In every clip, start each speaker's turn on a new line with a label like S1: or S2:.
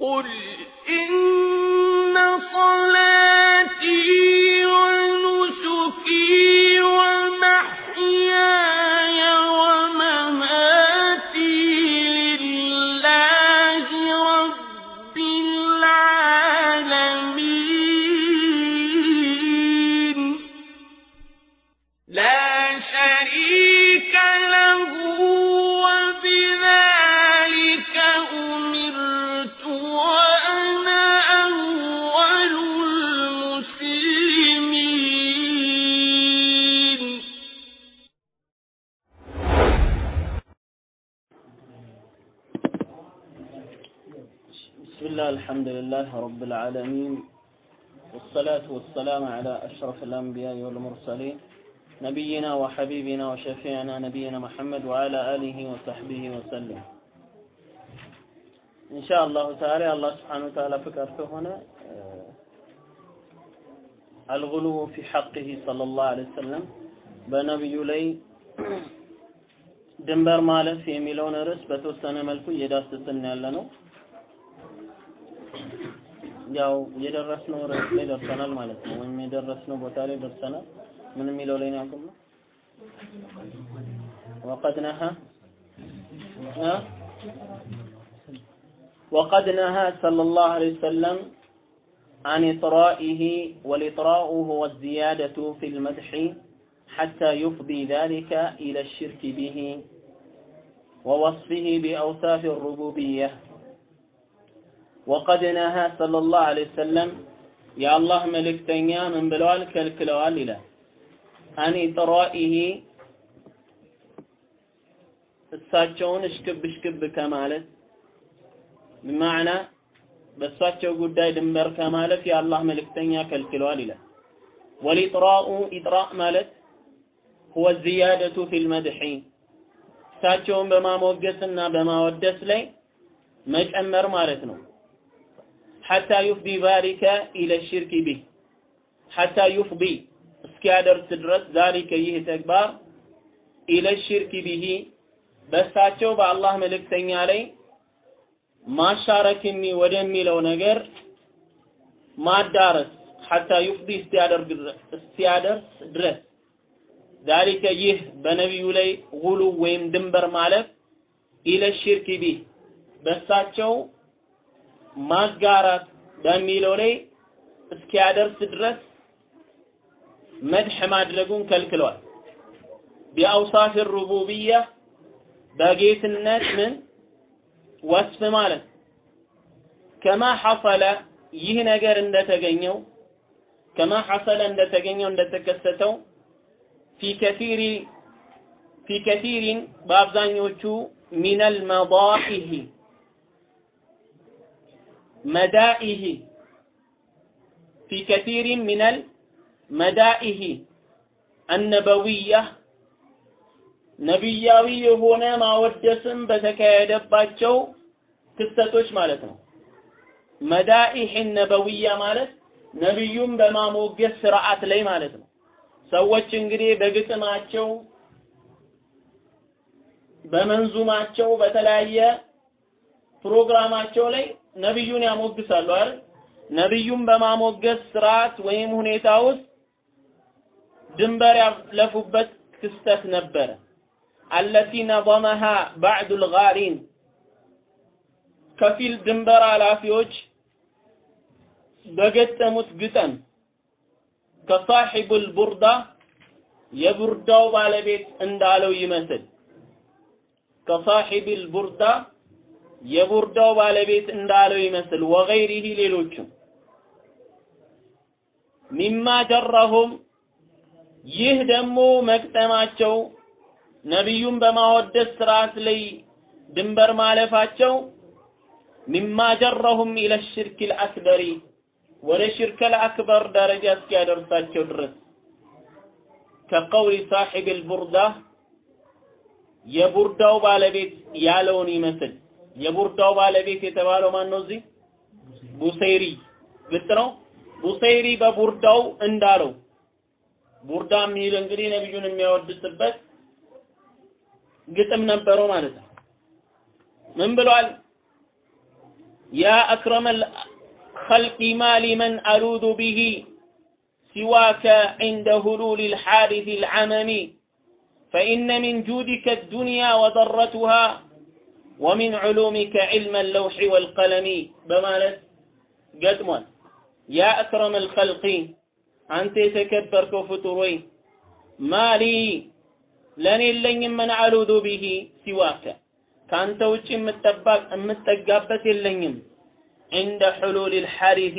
S1: قل إن لله رب العالمين
S2: والصلاة والسلام على أشرف الأنبياء والمرسلين نبينا وحبيبنا وشفيعنا نبينا محمد وعلى آله وصحبه وسلم إن شاء الله تعالى الله سبحانه وتعالى فكرت هنا آه، الغلو في حقه صلى الله عليه وسلم በነቢዩ ላይ ድንበር ማለፍ የሚለውን ርዕስ በተወሰነ መልኩ እየዳሰስን ያለ ነው። ያው የደረስነው ርዕስ ላይ ደርሰናል ማለት ነው። ወይም የደረስነው ቦታ ላይ ደርሰናል። ምን የሚለው ላይ ነው ያቆምነው? ወቀድ ነሃ እ وقد نهى صلى الله عليه وسلم عن إطرائه والإطراء هو الزيادة في المدح حتى يفضي ذلك إلى الشرك به ووصفه بأوصاف الربوبية ወቀድ ነሃ ሰለላሁ ዐለይሂ ወሰለም የአላህ መልእክተኛ ምን ብለዋል? ከልክለዋል ይላል። አን ኢጥራኢሂ እሳቸውን እሽክብ እሽክብ ከማለት ማዕና በእሳቸው ጉዳይ ድንበር ከማለት የአላህ መልእክተኛ ከልክለዋል ይላል። ወሊጥራኡ ኢጥራእ ማለት ሁወ ዚያደቱ ፊል መድሒ እሳቸውን በማሞገስና በማወደስ ላይ መጨመር ማለት ነው። ሐታ ዩፍዲ ዛሊከ ኢለ ሽርክ ቢህ ሐታ ዩፍዲ እስኪያደርስ ድረስ ዛሊከ ይህ ተግባር ኢለ ሽርክ ቢሂ በእሳቸው በአላህ መልእክተኛ ላይ ማሻረክ የሚ- ወደሚለው ነገር ማዳረስ ሐታ ዩፍዲ እስኪያደርስ ድረስ። ዛሊከ ይህ በነቢዩ ላይ ጉሉ ወይም ድንበር ማለፍ ኢለ ሽርክ ቢህ በእሳቸው ማጋራት በሚለው ላይ እስኪያደርስ ድረስ መድሕ ማድረጉን ከልክለዋል። ቢአውሳፍ ሩቡብያ በጌትነት ምን ወስፍ ማለት ከማ ሐሰለ ይህ ነገር እንደተገኘው ከማ ሐሰለ እንደተገኘው እንደተከሰተው ፊ ከሲሪ በአብዛኞቹ ሚነል መዳኢህ መዳኢህ ፊ ከሲሪን ሚነል መዳኢህ አነበዊያ ነቢያዊ የሆነ ማወደስም በተካሄደባቸው ክስተቶች ማለት ነው። መዳኢህ ነበዊያ ማለት ነቢዩም በማሞገስ ስርዓት ላይ ማለት ነው። ሰዎች እንግዲህ በግጥማቸው በመንዙማቸው በተለያየ ፕሮግራማቸው ላይ ነቢዩን ያሞግሳሉ አይደል? ነቢዩን በማሞገስ ስርዓት ወይም ሁኔታ ውስጥ ድንበር ያለፉበት ክስተት ነበረ። አለቲ ነظመሃ ባዕዱ ልጋሪን ከፊል ድንበር ኃላፊዎች በገጠሙት ግጠም ከሳሒቡል ቡርዳ የቡርዳው ባለቤት እንዳለው ይመስል ከሳሒብል ቡርዳ የቡርዳው ባለቤት እንዳለው ይመስል ወገይሪሂ ሌሎችም ሚማ ጀረሁም። ይህ ደግሞ መቅጠማቸው ነቢዩን በማወደስ ስርዓት ላይ ድንበር ማለፋቸው ሚማ ጀረሁም ኢለ ሽርክ ልአክበሪ ወደ ሽርክ ልአክበር ደረጃ እስኪያደርሳቸው ድረስ ከቀውሊ ሳሒብ ልቡርዳ የቡርዳው ባለቤት ያለውን ይመስል የቡርዳው ባለቤት የተባለው ማን ነው እዚህ ቡሰይሪ ግልጽ ነው ቡሰይሪ በቡርዳው እንዳለው ቡርዳ የሚል እንግዲህ ነብዩን የሚያወድስበት ግጥም ነበረው ማለት ነው ምን ብሏል يا أكرم الخلق ما لمن ألوذ به سواك عند هلول الحادث العمم فإن من جودك الدنيا وضرتها ወሚን ዑሉሚከ ዒልመ ለውሒ ወልቀለሚ በማለት ገጥሟል። ያ አክረመ ልኸልቂ አንተ የተከበርከው ፍጡር ወይ ማሊ ለእኔ የለኝም መን አሉዱ ቢሂ ሲዋከ ከአንተ ውጭ የምጠጋበት የለኝም እንደ ሕሉል ልሐሪፊ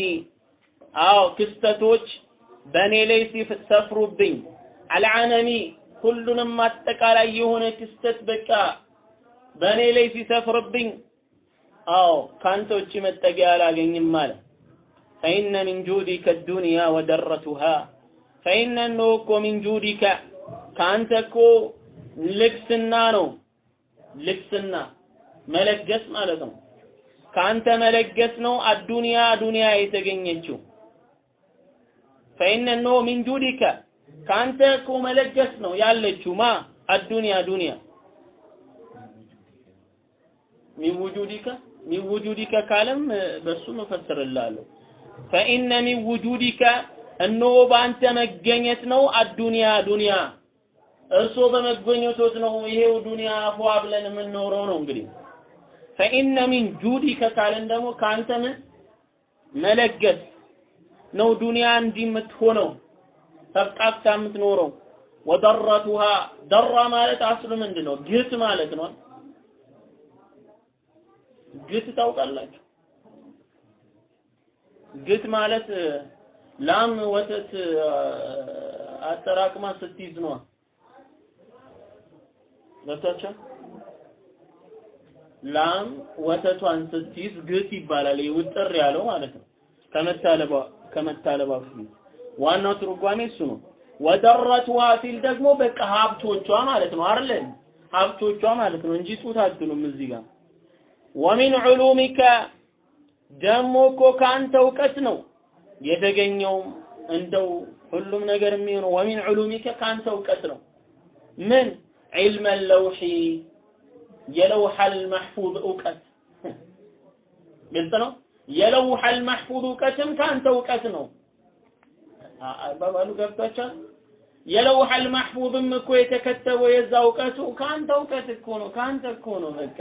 S2: አዎ ክስተቶች በእኔ ላይ ሲሰፍሩብኝ አልዓነሚ ሁሉንም አጠቃላይ የሆነ ክስተት በቃ በእኔ ላይ ሲሰፍርብኝ አዎ ካንተ ውጭ መጠጊያ አላገኝም አለ። ፈኢነ ሚን ጁዲከ ዱንያ ወደረቱሃ። ፈኢነ እነሆ እኮ ሚን ጁዲከ ከአንተ እኮ ልግስና ነው። ልግስና መለገስ ማለት ነው። ከአንተ መለገስ ነው አዱንያ ዱንያ የተገኘችው። ፈኢነ እነሆ ሚን ጁዲከ ከአንተ እኮ መለገስ ነው ያለችው። ማ? አዱንያ ዱንያ ሚን ውጁዲከ ሚን ውጁዲከ ካለም በሱ መፈስርላለሁ ፈኢነ ሚን ውጁዲከ እነሆ በአንተ መገኘት ነው አዱንያ ዱንያ። እርሶ በመገኘቶት ነው ይሄው ዱንያ አፏ ብለን የምንኖረው ነው እንግዲህ። ፈኢነ ሚን ጁዲከ ካለን ደግሞ ከአንተ መለገስ ነው ዱንያ እንዲህ የምትሆነው ተብቃቅታ የምትኖረው። ወደረቱሃ ደራ ማለት አስሉ ምንድን ነው ግት ማለት ነው ግት ታውቃላችሁ? ግት ማለት ላም ወተት አጠራቅማ ስትይዝ ነው ገብታችሁ ላም ወተቷን ስትይዝ ግት ይባላል። ውጥር ያለው ማለት ነው። ከመታለባ ከመታለባ ዋናው ትርጓሜ እሱ ነው። ወደረቱሃ ሲል ደግሞ በቃ ሀብቶቿ ማለት ነው አይደል? ሀብቶቿ ማለት ነው እንጂ ጡት አትሉም እዚህ ጋር ወሚን ዑሉሚከ ደግሞ እኮ ከአንተ እውቀት ነው የተገኘውም እንደው ሁሉም ነገር የሚሆነው። ወሚን ዑሉሚከ ከአንተ እውቀት ነው። ምን? ዒልመ ለውሒ የለውሐል መሕፉዝ እውቀት። ግልጽ ነው? የለውሐል መሕፉዝ እውቀትም ከአንተ እውቀት ነው። አባባሉ ገብቷቸዋል? የለውሐል መሕፉዝም እኮ የተከተበው የዛ እውቀቱ ከአንተ እውቀት እኮ ነው። ከአንተ እኮ ነው በቃ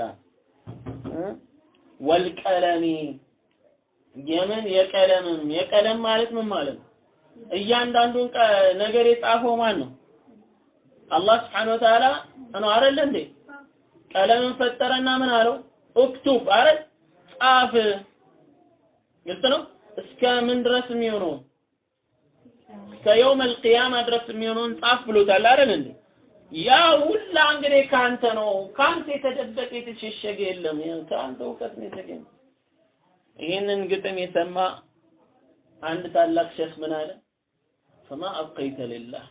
S2: ወልቀለሚ የምን የቀለምም የቀለም ማለት ምን ማለት ነው? እያንዳንዱን ነገር የጻፈው ማን ነው? አላህ ስብሐነሁ ወተዓላ ነው አይደል እንዴ? ቀለምን ፈጠረና ምን አለው? እክቱብ አይደል? ጻፍ። ግልጽ ነው። እስከ ምን ድረስ የሚሆነው እስከ የውመል ቂያማ ድረስ የሚሆነውን ጻፍ ብሎታል አይደል እንዴ? ያ ሁላ እንግዲህ ካንተ ነው። ካንተ የተደበቀ የተሸሸገ የለም። ከአንተ እውቀት ነው የተገኘ ይህንን ግጥም የሰማ አንድ ታላቅ ሼክ ምን አለ? ፈማ አብቀይተ ሊላህ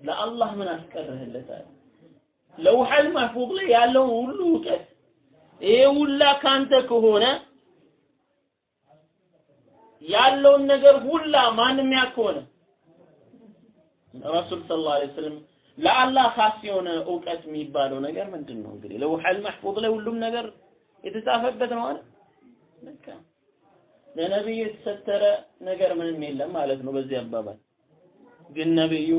S2: ለአላህ ምን አስቀርህለታል ለውሐል ማህፉዝ ላይ ያለውን ሁሉ እውቀት ይሄ ሁላ ካንተ ከሆነ ያለውን ነገር ሁላ ማንም ያውቅ ከሆነ። ረሱል ሰለላሁ ዐለይሂ ወሰለም لا الله خاصيون أوقات ميبالو نجر من تنو قري لو حل محفوظ له ولوم نجر يتسافف بدنوان نكا لنبي السترة نجر من الميلة ما لك نبزي أبابا قل نبي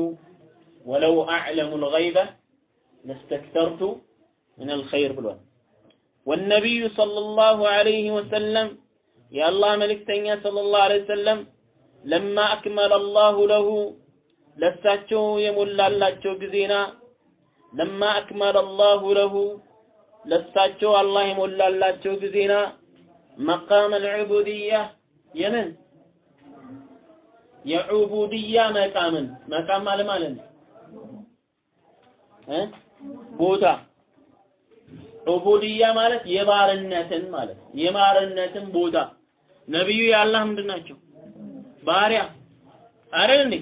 S2: ولو أعلم الغيب لاستكثرت من الخير بالوان والنبي صلى الله عليه وسلم يا الله ملك تنيا صلى الله عليه وسلم لما أكمل الله له ለሳቸው የሞላላቸው ጊዜና ለማ አክመለ አላሁ ለሁ ለሳቸው አላህ የሞላላቸው ጊዜና መቃም አልዑቡድያ የምን? የዑቡድያ መቃምን። መቃም ማለት ማለት ነው። እ? ቦታ። ዑቡድያ ማለት የባርነትን ማለት የባርነትን ቦታ። ነብዩ የአላህ ምንድን ናቸው? ባሪያ። አይደል እንዴ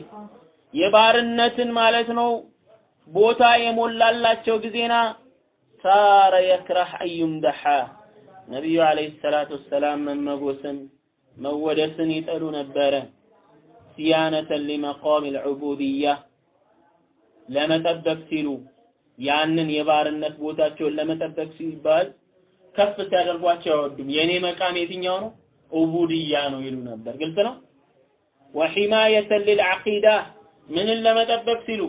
S2: የባርነትን ማለት ነው ቦታ የሞላላቸው ጊዜና ሳረ የክራህ አዩምደሐ ነቢዩ አለይሂ ሰላቱ ወሰላም መመጎስን መወደስን ይጠሉ ነበረ ሲያነተን ሊመቃም ልዑቡድያ ለመጠበቅ ሲሉ ያንን የባርነት ቦታቸውን ለመጠበቅ ሲባል ከፍ ሲያደርጓቸው አይወዱም። የኔ መቃም የትኛው ነው? ኡቡድያ ነው ይሉ ነበር። ግልጽ ነው። ወሒማየተን ሊልዓቂዳ ምንን ለመጠበቅ ሲሉ?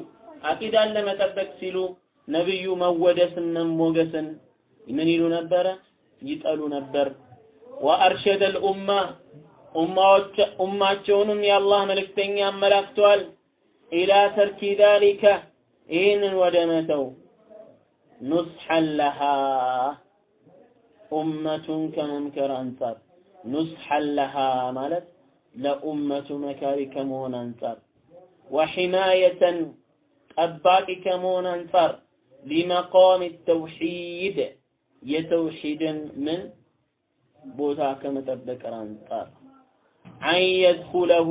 S2: አቂዳን ለመጠበቅ ሲሉ ነብዩ መወደስን መሞገስን ምን ይሉ ነበረ? ይጠሉ ነበር። ወአርሸደ ልኡማ ኡማዎች ኡማቸውንም የአላህ መልእክተኛ አመላክተዋል። ኢላ ተርኪ ዛሊከ ይህንን ወደ መተው። ኑስሐን ለሃ ኡመቱን ከመምከር አንጻር። ኑስሐን ለሃ ማለት ለኡመቱ መካሪ ከመሆን አንጻር ወሒማየተን ጠባቂ ከመሆን አንጻር ሊመቃም ተውሒድ የተውሒድን ምን ቦታ ከመጠበቅ አንጻር አን የድኹለሁ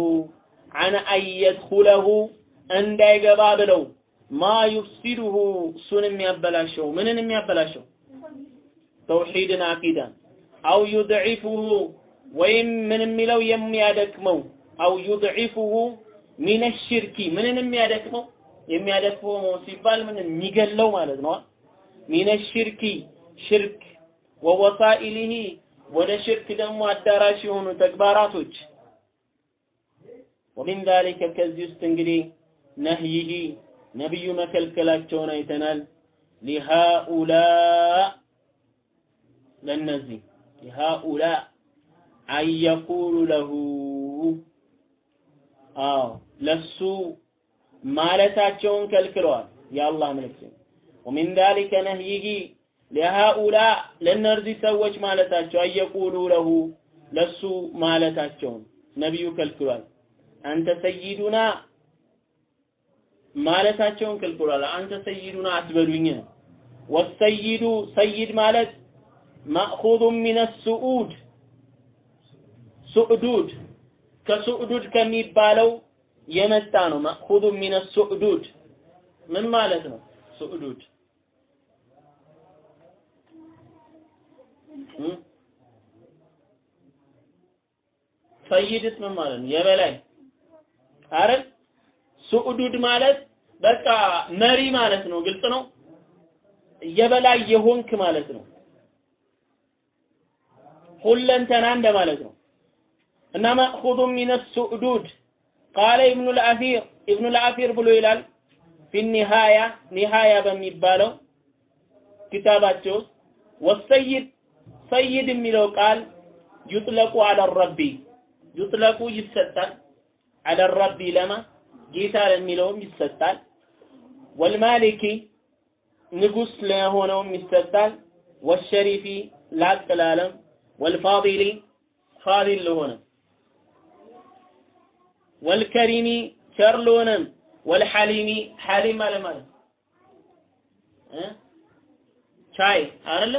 S2: አን አን የድኹለሁ እንዳይገባ ብለው ማ ዩፍሲዱሁ እሱን የሚያበላሸው ምንን የሚያበላሸው? ተውሒድን አቂዳን። አው ዩድዒፉሁ ወይም ምን የሚለው የሚያደክመው አው ዩድዒፉሁ ሚነ ሽርኪ ምንን የሚያደክመው የሚያደክመው ሲባል ምን የሚገለው ማለት ነው። ሚነ ሽርኪ ሽርክ ወወሳኢሊሂ ወደ ሽርክ ደግሞ አዳራሽ የሆኑ ተግባራቶች። ወሚን ዛሊከ ከዚህ ውስጥ እንግዲህ ነህይሂ ነቢዩ መከልከላቸውን አይተናል። ሊሃኡላ ለነዚህ ሊሃኡላ አየቁሉ ለሁ። አዎ ለሱ ማለታቸውን ከልክለዋል የአላህ መልእክተኛ ወሚን ዛሊከ ነህይሂ ለሃኡላ ለእነዚህ ሰዎች ማለታቸው አየቁሉ ለሁ ለሱ ማለታቸውን ነቢዩ ከልክሏል። አንተ ሰይዱና ማለታቸውን ከልክሏል። አንተ ሰይዱና አትበሉኝ ነው። ወሰይዱ ሰይድ ማለት ማእኹዙ ሚነ ሱዑድ ሱዕዱድ ከሱዕዱድ ከሚባለው የመጣ ነው። ማእኹዙ ሚነ ሱዕዱድ ምን ማለት ነው? ሱዕዱድ ሰይድስ ምን ማለት ነው? የበላይ አይደል? ሱዑዱድ ማለት በቃ መሪ ማለት ነው። ግልጽ ነው። የበላይ የሆንክ ማለት ነው። ሁለንተና እንደማለት ነው። እና መእኹዙ ሚነ ሱዕዱድ ቃለ ኢብኑ ልአፊር ኢብኑ ልአፊር ብሎ ይላል ፊ ኒሃያ ኒሃያ በሚባለው ኪታባቸው ውስጥ ወሰይድ ሰይድ የሚለው ቃል ዩጥለቁ አለ ረቢ ዩጥለቁ ይሰጣል አለ ረቢ ለማ ጌታ ለሚለውም ይሰጣል ወልማሊኪ ንጉስ ለሆነውም ይሰጣል ወሸሪፊ ላቅ ላለም ወልፋዲሊ ፋዲል ለሆነ ወልከሪሚ ቸር ለሆነም ወልሐሊሚ ሐሊም ማለት ማለት ቻይ አይደለ?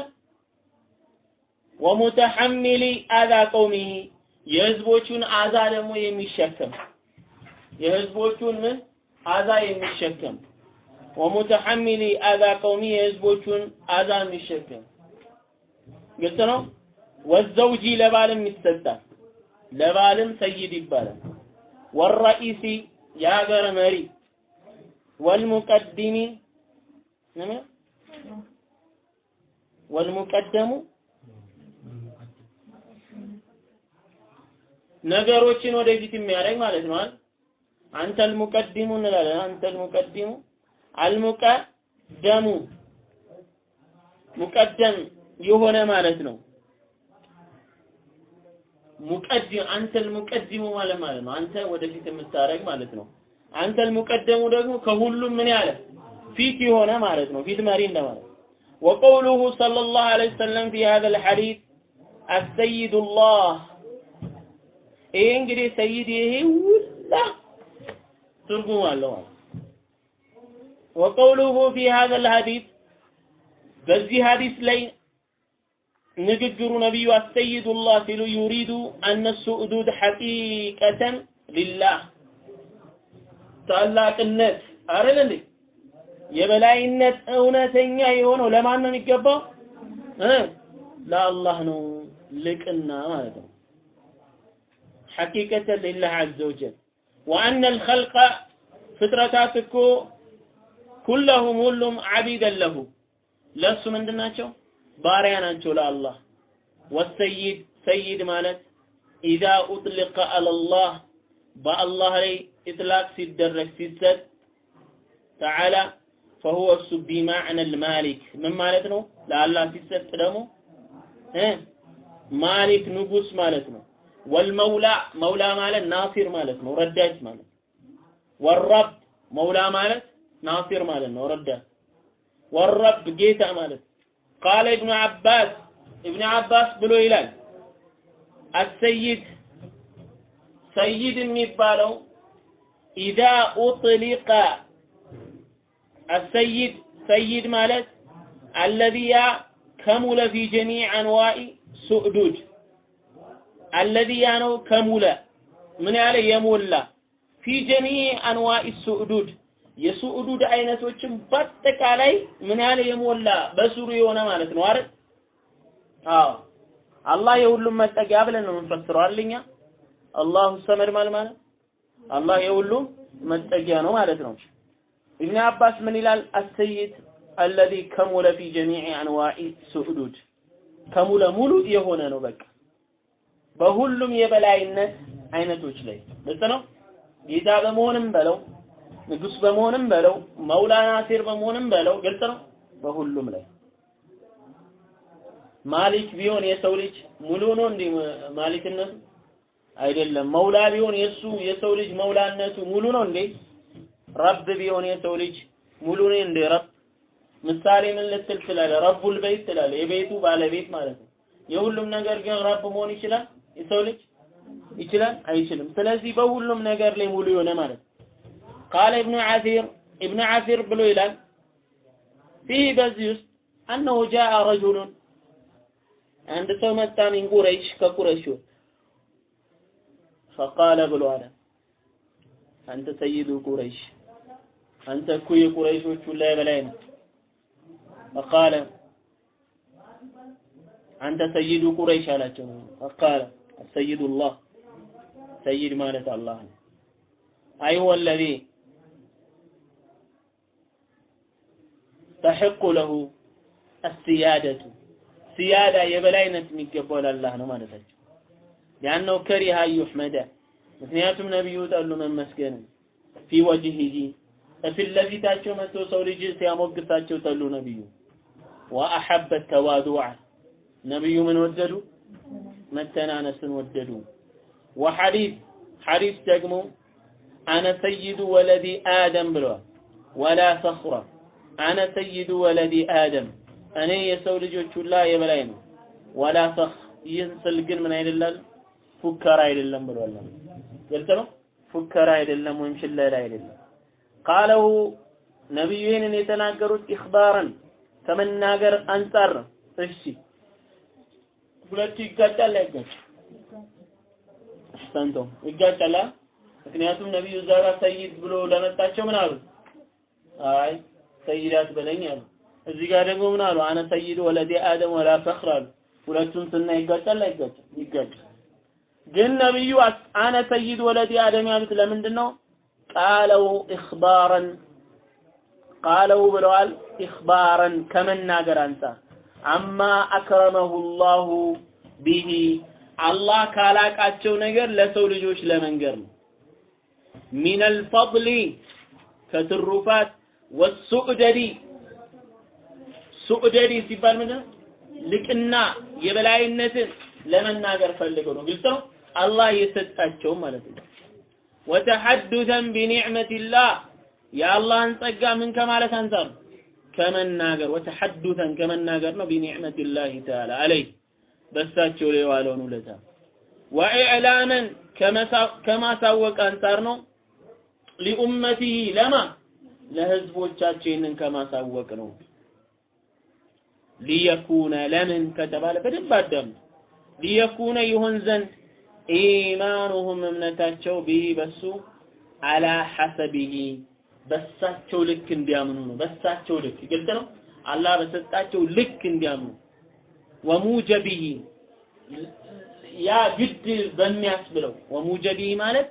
S2: ወሙተሐሚሊ አዛ ቀውሚሂ የህዝቦቹን አዛ ደግሞ የሚሸከም። የህዝቦቹን ምን? አዛ የሚሸከም። ወሙተሐሚሊ አዛ ቀውሚ የህዝቦቹን አዛ የሚሸከም። ግልጽ ነው። ወዘውጂ ለባልም ይሰጣል። ለባልም ሰይድ ይባላል። ወረኢሲ የሀገር መሪ ወልሙቀድሚ ወልሙቀደሙ ነገሮችን ወደፊት የሚያደርግ ማለት ነው አይደል? አንተል ሙቀዲሙ እንላለን። አንተል ሙቀዲሙ አልሙቀደሙ ሙቀደም የሆነ ማለት ነው። ሙቀዲም አንተል ሙቀዲሙ ማለት ማለት ነው። አንተ ወደፊት የምታደርግ ማለት ነው። አንተል ሙቀደሙ ደግሞ ከሁሉም ምን ያለ ፊት የሆነ ማለት ነው። ፊት መሪ እንደማለት وقوله صلى الله عليه وسلم في هذا الحديث السيد الله ይሄ እንግዲህ ሰይድ ይሄ ሁላ ትርጉም አለው ማለት وقوله في هذا الحديث በዚህ ሐዲስ ላይ ንግግሩ ነቢዩ አስተይዱላህ ሲሉ ዩሪዱ አነሱ እዱድ ሐቂቀተን ሊላህ ታላቅነት አይደል እንዴ? የበላይነት እውነተኛ የሆነው ለማን ነው የሚገባው? ለአላህ ነው ልቅና ማለት ነው። ሐቂቀተን ሊላህ ዐዘ ወጀል ወአነ አልኸልቀ ፍጥረታት እኮ ኩለሁም ሁሉም ዐቢደን ለሁ ለእሱ ምንድን ናቸው? ባሪያ ናቸው ለአላህ ወሰይድ ሰይድ ማለት ኢዛ ኡጥሊቀ አለላህ በአላህ ላይ ኢጥላቅ ሲደረግ ሲሰጥ ተዓላ ፈሁወ እሱ ቢማዕነ ልማሊክ ምን ማለት ነው? ለአላህ ሲሰጥ ደግሞ ማሊክ ንጉስ ማለት ነው። ወልመውላ መውላ ማለት ናሲር ማለት ነው። ረዳት ማለት ወረብ መውላ ማለት ናሲር ማለት ነው። ረዳት ወረብ ጌታ ማለት ቃለ ኢብኑ አባስ ኢብኑ አባስ ብሎ ይላል አሰይድ ሰይድ የሚባለው ኢዛ ኡጥሊቀ አሰይድ ሰይድ ማለት አለዚያ ከሙለ ፊ ጀሚዕ አንዋኢ ሱዕዱድ አለዚያ ነው ከሙለ ምን ያለ የሞላ ፊ ጀሚዕ አንዋኢ ሱዕዱድ የሱዑዱድ አይነቶችን በአጠቃላይ ምን ያለ የሞላ በስሩ የሆነ ማለት ነው አይደል? አዎ አላህ የሁሉም መጠጊያ ብለን ነው የምንፈስረው አይደል? አላሁ ሰመድ ማለት ማለት አላህ የሁሉም መጠጊያ ነው ማለት ነው። ኢብኑ አባስ ምን ይላል? አሰይድ አለዚ ከሙለ ፊ ጀሚዕ አንዋኢ ሱዑዱድ ከሙለ ሙሉ የሆነ ነው በቃ በሁሉም የበላይነት አይነቶች ላይ ግልጽ ነው። ጌታ በመሆንም በለው ንጉስ በመሆንም በለው መውላ ናሲር በመሆንም በለው ግልጽ ነው። በሁሉም ላይ ማሊክ ቢሆን የሰው ልጅ ሙሉ ነው እንዴ ማሊክነቱ? አይደለም። መውላ ቢሆን የሱ የሰው ልጅ መውላነቱ ሙሉ ነው እንዴ? ረብ ቢሆን የሰው ልጅ ሙሉ ነው እንዴ? ረብ ምሳሌ ምን ልትል ትላለህ? ረቡል በይት ትላለህ። የቤቱ ባለቤት ማለት ነው። የሁሉም ነገር ግን ረብ መሆን ይችላል የሰው ልጅ ይችላል? አይችልም። ስለዚህ በሁሉም ነገር ላይ ሙሉ የሆነ ማለት ነው። ቃለ ኢብኑ ዓሲር ኢብኑ ዓሲር ብሎ ይላል ፊህ በዚህ ውስጥ አነሁ ጃአ ረጁሉን አንድ ሰው መጣ ሚን ቁረይሽ ከቁረይሾች ፈቃለ ብሎ አለ አንተ ሰይዱ ቁረይሽ አንተ እኮ የቁረይሾች ሁላ የበላይ ነው ፈቃለ አንተ ሰይዱ ቁረይሽ አላቸው ፈቃለ ሰይዱላህ ሰይድ ማለት አላህ ተሕቁ ለሁ አስያደቱ። ሲያዳ የበላይነት የሚገባው ለአላህ ነው ማለታቸው። ሊአነው ከሪሃ ዩሕመደ። ምክንያቱም ነቢዩ ጠሉ መመስገንን ፊ ወጅሂሂ። ከፊት ለፊታቸው መጥቶ ሰው ልጅ ሲያሞግሳቸው ጠሉ ነቢዩ ወአሐበ ተዋዱዓ። ነቢዩ ምን ወደዱ? መተናነስን ወደዱ። ወሐዲስ። ሐዲስ ደግሞ አነ ሰይዱ ወለዲ አደም ብለዋል። ወላ ፈኽራ አነ ሰይዱ ወለዲ አደም። እኔ የሰው ልጆች ሁላ የበላይ ነው። ወላ ፈኽ ይህን ስል ግን ምን አይደለም? ፉከራ አይደለም ብሏል። ግልጽ ነው? ፉከራ አይደለም ወይም ሽለላ አይደለም። ቃለው ነቢዩ ይህንን የተናገሩት ኢኽባረን ከመናገር አንጻር እሺ ሁለቱ ይጋጫል አይጋጭ ሰንቶ ይጋጫል ምክንያቱም ነቢዩ ጋር ሰይድ ብሎ ለመጣቸው ምን አሉ? አይ ሰይዳት በለኝ አሉ። እዚህ ጋር ደግሞ ምን አሉ? አነ ሰይድ ወለዲ አደም ወላ ፈኽር አሉ። ሁለቱም ስና ይጋጫል አይጋጭም? ይጋጫል። ግን ነብዩ አነ ሰይድ ወለዲ አደም ያሉት ለምንድን ነው ቃለው ኢኽባረን ቃለው ብለዋል ኢኽባረን ከመናገር አንጻር አማ አክረመሁ ላሁ ቢሂ አላህ ካላቃቸው ነገር ለሰው ልጆች ለመንገር ነው። ሚነል ፈድሊ ከትሩፋት ወሱዕደዲ ሱዕደዲ ሲባል ምንድን ልቅና የበላይነትን ለመናገር ፈልገው ነው። ግልጽ ነው? አላህ የሰጣቸው ማለት ነው። ወተሐዱተን ቢኒዕመቲላህ የአላህን ጸጋ ምን ከማለት አንጻር ከመናገር ወተሐዱተን ከመናገር ነው። ቢኒዕመቲላህ ተዓላ አለይ በሳቸው ላይ የዋለውን ውለታ። ወኢዕላመን ከማሳወቅ አንጻር ነው። ሊኡመቲሂ ለማ ለህዝቦቻቸው ይህንን ከማሳወቅ ነው። ሊየኩነ ለምን ከተባለ በደንብ አዳምጡ። ሊየኩነ ይሆን ዘንድ ኢማኑሁም እምነታቸው ቢሂ በሱ አላ ሐሰቢሂ በሳቸው ልክ እንዲያምኑ ነው። በሳቸው ልክ ግልጽ ነው። አላህ በሰጣቸው ልክ እንዲያምኑ ወሙጀቢሂ ያ ግድ በሚያስብለው ወሙጀቢሂ ማለት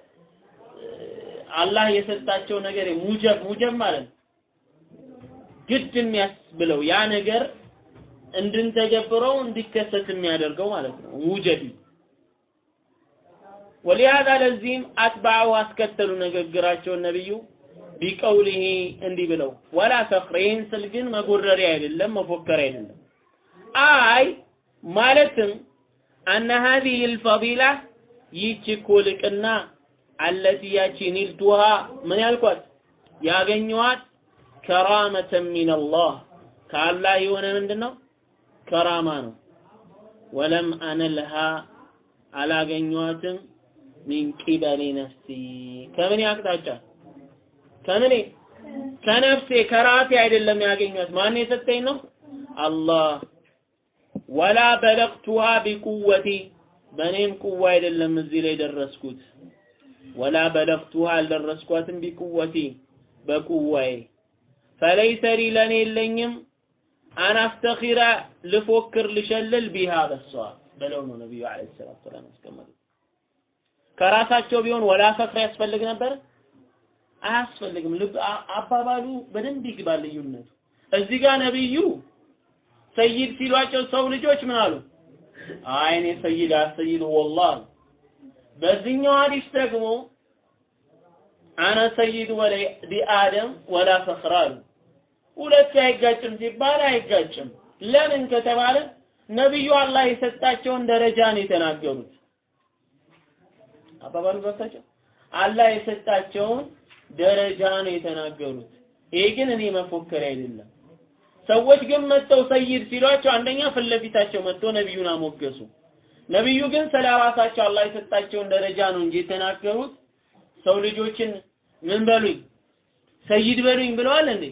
S2: አላህ የሰጣቸው ነገር ሙጀብ ሙጀብ ማለት ግድ የሚያስብለው ያ ነገር እንድንተገብረው እንዲከሰት የሚያደርገው ማለት ነው። ውጀዲ ወሊሃዛ ለዚህም አትባዑ አስከተሉ ንግግራቸውን ነብዩ። ቢቀውሊሂ እንዲህ ብለው ወላ ይህን ስል ግን መጎረሪያ አይደለም መፎከር አይደለም። አይ ማለትም አነ ሀዚህ ልፈዲላ ይህች እኮ ልቅና አለቲ ያቺ ኒልቱሃ ምን ያልኳት? ያገኘኋት ከራመተን ሚነላህ። ከአላህ የሆነ ምንድን ነው ከራማ ነው። ወለም አነልሃ አላገኘኋትም ሚን ቂበሊ ነፍሲ። ከምን አቅጣጫ? ከምኔ? ከነፍሴ ከራሴ አይደለም ያገኘኋት ማን የሰጠኝ ነው? አላህ። ወላ በለቅቱሃ ቢቁወቲ። በእኔም ቁዋ አይደለም እዚህ ላይ ደረስኩት ወላ በለቅቱሃ አልደረስኳትም ቢቁወቲ በቁዋዬ ፈለይሰ ሊ ለእኔ የለኝም አናስተኺረ ልፎክር ልሸልል ቢሃ በሷ ብለው ነው ነቢዩ ዓለይሂ ሰላቱ ወሰላም ያስቀመጡት። ከራሳቸው ቢሆን ወላ ፈክር ያስፈልግ ነበር? አያስፈልግም። አባባሉ በደንብ ይግባል ልዩነቱ። እዚህ ጋር ነቢዩ ሰይድ ሲሏቸው ሰው ልጆች ምን አሉ? አይ ሰይድ አሰይድ ወላህ በዚህኛው ሐዲስ ደግሞ አነ ሰይድ ወለዲ አደም ወላ ፈኽር አሉ። ሁለት አይጋጭም ሲባል አይጋጭም። ለምን ከተባለ ነብዩ አላህ የሰጣቸውን ደረጃ ነው የተናገሩት። አባባሉ ገብታቸው አላህ የሰጣቸውን ደረጃ ነው የተናገሩት። ይሄ ግን እኔ መፎከር አይደለም። ሰዎች ግን መጥተው ሰይድ ሲሏቸው አንደኛ ፊት ለፊታቸው መጥተው ነብዩን አሞገሱ። ነብዩ ግን ስለ ራሳቸው አላህ የሰጣቸውን ደረጃ ነው እንጂ የተናገሩት ሰው ልጆችን ምን በሉኝ ሰይድ በሉኝ ብለዋል እንዴ?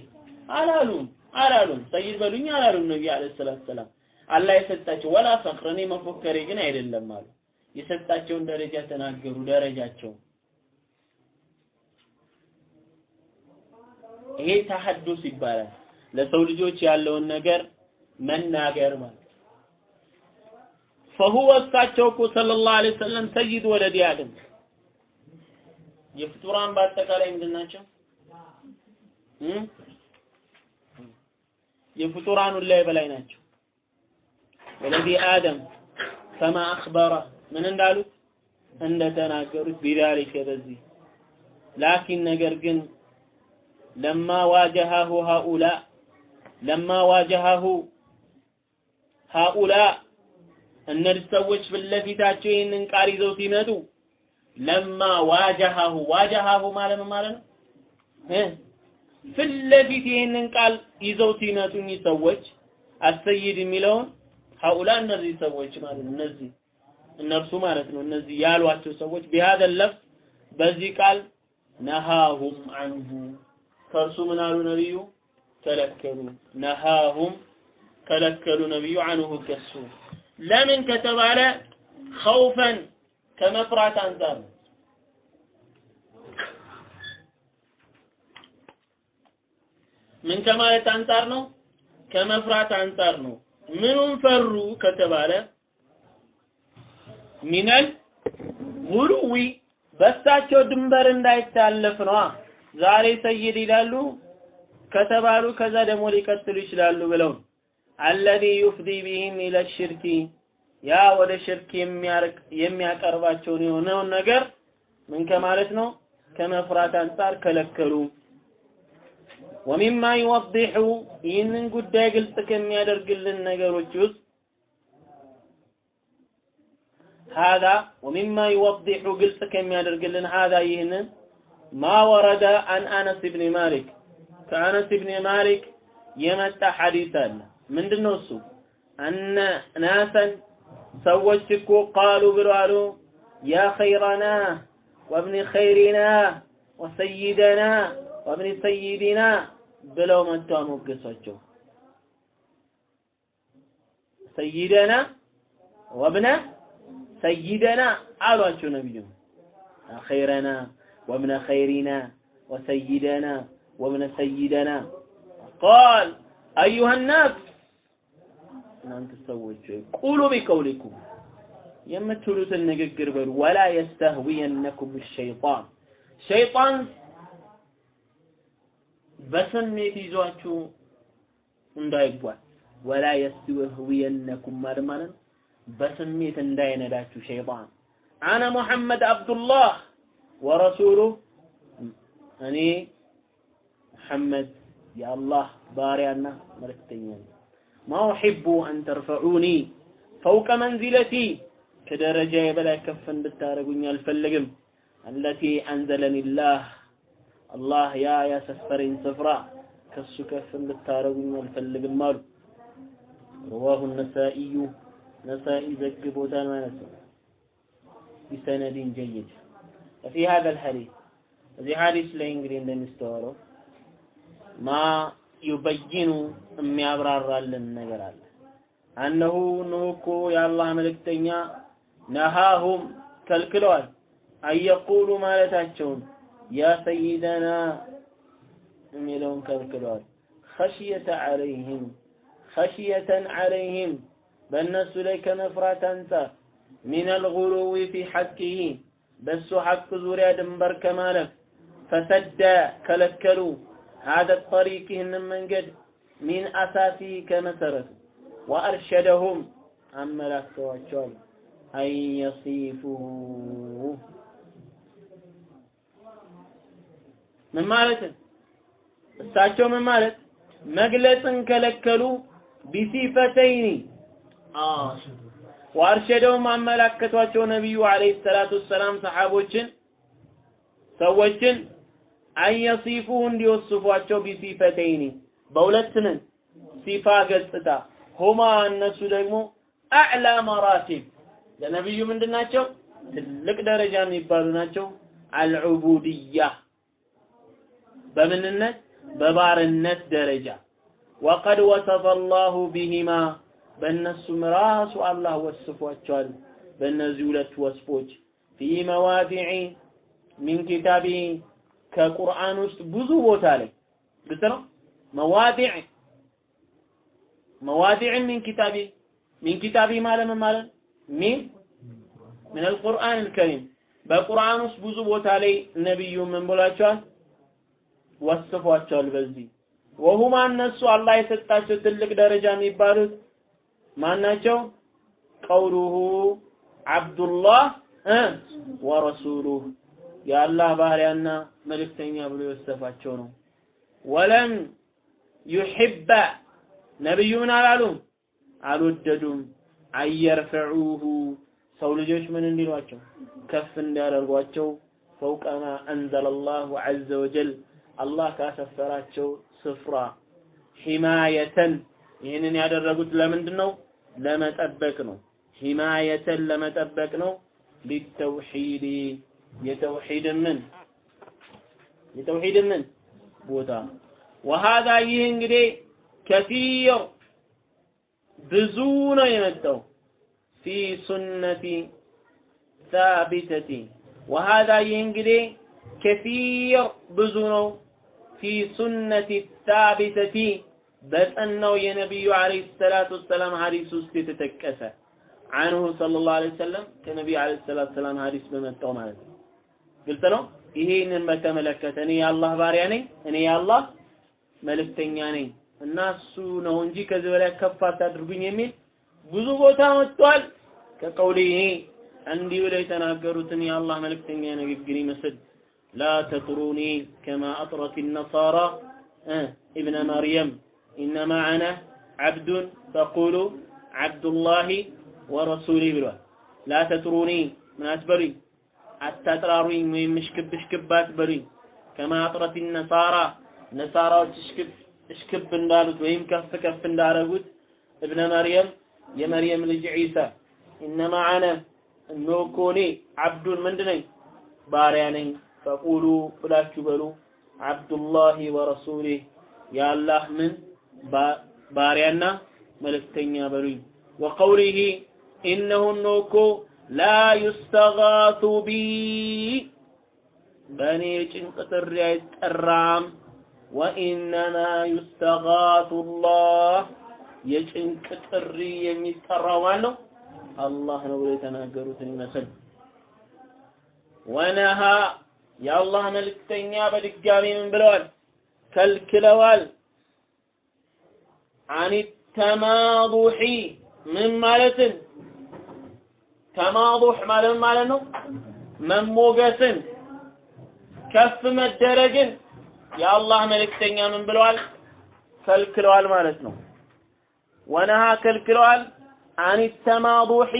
S2: አላሉም አላሉም። ሰይድ በሉኝ አላሉም ነብዩ አለይሂ ሰላቱ ሰላም። አላህ የሰጣቸው ወላ ፈክር እኔ መፎከሬ ግን አይደለም አሉ። የሰጣቸውን ደረጃ ተናገሩ፣ ደረጃቸው ይሄ ተሐዱስ ይባላል። ለሰው ልጆች ያለውን ነገር መናገር ማለት ፈሁወ እሳቸው እኮ ሰለላሁ ዐለይሂ ወሰለም ሰይድ ወለድ ያለም የፍጡራን በአጠቃላይ ምንድን ናቸው? የፍጡራን ላይ በላይ ናቸው። ወለዲ አደም ከማ አኽበረ ምን እንዳሉት? እንደተናገሩት ቢዳሊከ በዚህ። ላኪን ነገር ግን ለማ ዋጀሃሁ ሃኡላ ለማ ዋጀሃሁ ሃኡላ እነዚህ ሰዎች ፊት ይህንን ቃል ይዘው ሲመጡ ለማ ዋጀሃሁ ዋጀሃሁ ማለት ማለት ነው? ፊት ለፊት ይህንን ቃል ይዘው ሲመጡ ሰዎች አሰይድ የሚለውን ሀኡላ እነዚህ ሰዎች ማለት ነው። እነዚህ እነርሱ ማለት ነው። እነዚህ ያሏቸው ሰዎች ቢሃደ ለፍዝ በዚህ ቃል ነሃሁም አንሁ ከእርሱ ምን አሉ ነብዩ ከለከሉ። ነሃሁም ከለከሉ ነብዩ አንሁ ከሱ ለምን ከተባለ ኸውፈን ከመፍራት አንጻር ነው። ምን ከማለት አንጻር ነው? ከመፍራት አንጻር ነው። ምኑን ፈሩ ከተባለ ሚነል ጉሉዊ በሳቸው ድንበር እንዳይታለፍ ነዋ። ዛሬ ሰይድ ይላሉ ከተባሉ ከዛ ደግሞ ሊቀጥሉ ይችላሉ ብለው አለዚ ዩፍዲ ቢሂም ኢለ ሽርኪ ያ ወደ ሽርክ የሚያቀርባቸውን የሆነውን ነገር ምን ከማለት ነው? ከመፍራት አንጻር ከለከሉ። ወሚማ ይወዲሑ ይህንን ጉዳይ ግልጽ ከሚያደርግልን ነገሮች ውስጥ ሀዛ ወሚማ ይወዲሑ ግልጽ ከሚያደርግልን ሀዛ ይህንን ማ ወረደ አን አነስ ብን ማሊክ። ከአነስ ብን ማሊክ የመጣ ሐዲስ አለ። ምንድነው እሱ? አነ ናሰን ሰዎች እኮ ቃሉ ብሎ አሉ ያ ኸይረና ወብኒ ኸይሪና ወሰይደና ወብኒ ሰይዲና ብለው መጥቶ አሞገሷቸው። ሰይደና ወብነ ሰይደና አሏቸው ነብዩ። ኸይረና ወብነ ኸይሪና ወሰይደና ወብነ ሰይደና። ቃል አዩሃ ናስ እናንተ ሰዎች ቁሉ ቢቀውሊኩም የምትሉትን ንግግር በሉ። ወላ የስተህዊየነኩም ሸይጣን። ሸይጣን በስሜት ይዟችሁ እንዳይጓዝ። ወላ የስተህዊየነኩም ማለት ማለት ነው። በስሜት እንዳይነዳችሁ ሸይጣን። አነ ሙሐመድ አብዱላህ ወረሱሉ። እኔ ሙሐመድ የአላህ ባሪያና መልእክተኛ ነኝ ማ ኡሒቡ አን ተርፈዑኒ ፈውቀ መንዚለቲ ከደረጃዬ በላይ ከፍ እንድታደርጉኝ አልፈልግም አለቲ አንዘለኒላህ አላህ ያ ያሰፈረኝ ስፍራ ከሱ ከፍ እንድታደርጉኝ አልፈልግም አሉ رواه النسائي نسائي ዘግቦታል ማለት ነው بسند جيد ففي هذا الحديث እዚህ ሐዲስ ላይ እንግዲህ እንደሚስተዋለው ማ ዩበይኑ የሚያብራራልን ነገር አለ። አነሁ እነሆ እኮ የአላህ መልእክተኛ ነሃሁም ከልክለዋል። አየቁሉ ማለታቸውን ያ ሰይደና የሚለውን ከልክለዋል። ኸሽየተ ዐለይህም ኸሽየተን ዐለይህም በእነሱ ላይ ከመፍራት አንጻር ሚን አልጉሉዊ ፊ ሐቂሂ በሱ ሐቅ ዙሪያ ድንበር ከማለፍ ፈሰደ ከለከሉ هذا الطريق ይህንን መንገድ ሚን አሳሲ ከመሰረቱ ወአርሸደሁም አመላክተዋቸዋል አን የሲፉሁ ምን ማለት እሳቸው ምን ማለት መግለጽን ከለከሉ ቢሲፈተይኒ ወአርሸደውም አመላከቷቸው ነቢዩ አለይሂ ሰላቱ ወሰላም ሰሓቦችን ሰዎችን አንየሲፉሁ እንዲወስፏቸው ቢሲፈተይኒ በሁለት ምን ሲፋ ገጽታ ሁማ እነሱ ደግሞ አዕላ መራቲብ ለነቢዩ ምንድን ናቸው? ትልቅ ደረጃ የሚባሉ ናቸው። አልዑቡድያ በምንነት? በባርነት ደረጃ። ወቀድ ወሰፈ አላሁ ቢሂማ በእነሱም ራሱ አላህ ወስፏቸዋል። በእነዚህ ሁለት ወስፎች ፊ መዋዲዒ ሚን ኪታቢ ከቁርአን ውስጥ ብዙ ቦታ ላይ ግልጽ ነው? መዋዲዕ መዋዲዕ ሚን ኪታቢ ሚን ኪታቢ ማለት ምን ማለት? ሚን ምን አልቁርአን አልከሪም። በቁርአን ውስጥ ብዙ ቦታ ላይ ነብዩ ምን ብሏቸዋል? ወስፏቸዋል በዚህ። ወሁማ እነሱ አላህ የሰጣቸው ትልቅ ደረጃ የሚባሉት ማናቸው ቀውሉሁ አብዱላህ ወረሱሉህ የአላህ ባሪያና መልእክተኛ ብሎ የወሰፋቸው ነው። ወለም ዩሕበ ነቢዩ ምን አላሉም? አልወደዱም። አየርፈዑሁ ሰው ልጆች ምን እንዲሏቸው? ከፍ እንዲያደርጓቸው ፈውቀማ አንዘለ አላሁ ዐዘ ወጀል አላህ ካሰፈራቸው ስፍራ ሂማየተን ይህንን ያደረጉት ለምንድን ነው ለመጠበቅ ነው። ሂማየተን ለመጠበቅ ነው። ሊተውሂድ የተውሂድ ምን? ቦታ ወሃዛ ይህ እንግዲህ ከሲር ብዙ ነው የመጣው። ፊ ሱነቲ ሳቢተቲ። ወሃዛ ይህ እንግዲህ ከሲር ብዙ ነው። ፊ ሱነቲ ሳቢተቲ በጸናው የነቢዩ አለይሂ ሰላቱ ወሰላም ሐዲስ ውስጥ የተጠቀሰ። አንሁ ሰለላሁ ዐለይሂ ወሰለም ከነቢዩ አለይሂ ሰላቱ ወሰላም ሐዲስ በመጣው ማለት ነው። ግልጽ ነው። ይሄንን በተመለከተ እኔ የአላህ ባሪያ ነኝ፣ እኔ የአላህ መልእክተኛ ነኝ እና እሱ ነው እንጂ ከዚህ በላይ ከፍ አታድርጉኝ የሚል ብዙ ቦታ መጥቷል። ከቀውሊ ይሄ እንዲህ ብለው የተናገሩትን የአላህ መልእክተኛ ንግግር ይመስል ላ ተጥሩኒ ከማ አጥረት ነሳራ ኢብነ መርየም ኢነማ አነ ዓብዱን ፈቁሉ ዓብዱላሂ ወረሱሊህ ብሏል። ላ ተጥሩኒ ምን አትበሉኝ አታጥራሩኝ ወይም እሽክብ እሽክብ አትበሉኝ ከማ ነሳራ ነሳራዎች እሽክብ እሽክብ እንዳሉት ወይም ከፍ ከፍ እንዳረጉት እብነ መርየም የመርየም ልጅ ዒሳ። ኢነማ አነ እነሆ እኮ እኔ ዓብዱን ምንድን ነኝ ባሪያ ነኝ። ፈቁሉ ብላችሁ በሉ። ዓብዱላሂ ወረሱሊህ የአላህ ምን? ባሪያና መልእክተኛ በሉኝ። وقوله إنه إنه بي በእኔ የጭንቅ ጥሪ አይጠራም وإنما يستغاث بالله የጭንቅ ጥሪ የሚጠራው ማን ነው? አላህ ነው ብሎ የተናገሩትን ይመስል ونحو የአላህ መልእክተኛ በድጋሚ ምን ብለዋል? ከልክለዋል። አኒ ተማዱሒ ምን ማለትን ተማዱሕ ማለት ማለት ነው? መሞገስን ከፍ መደረግን የአላህ መልእክተኛ ምን ብለዋል? ከልክለዋል ማለት ነው። ወነሃ ከልክለዋል አን ተማዱሒ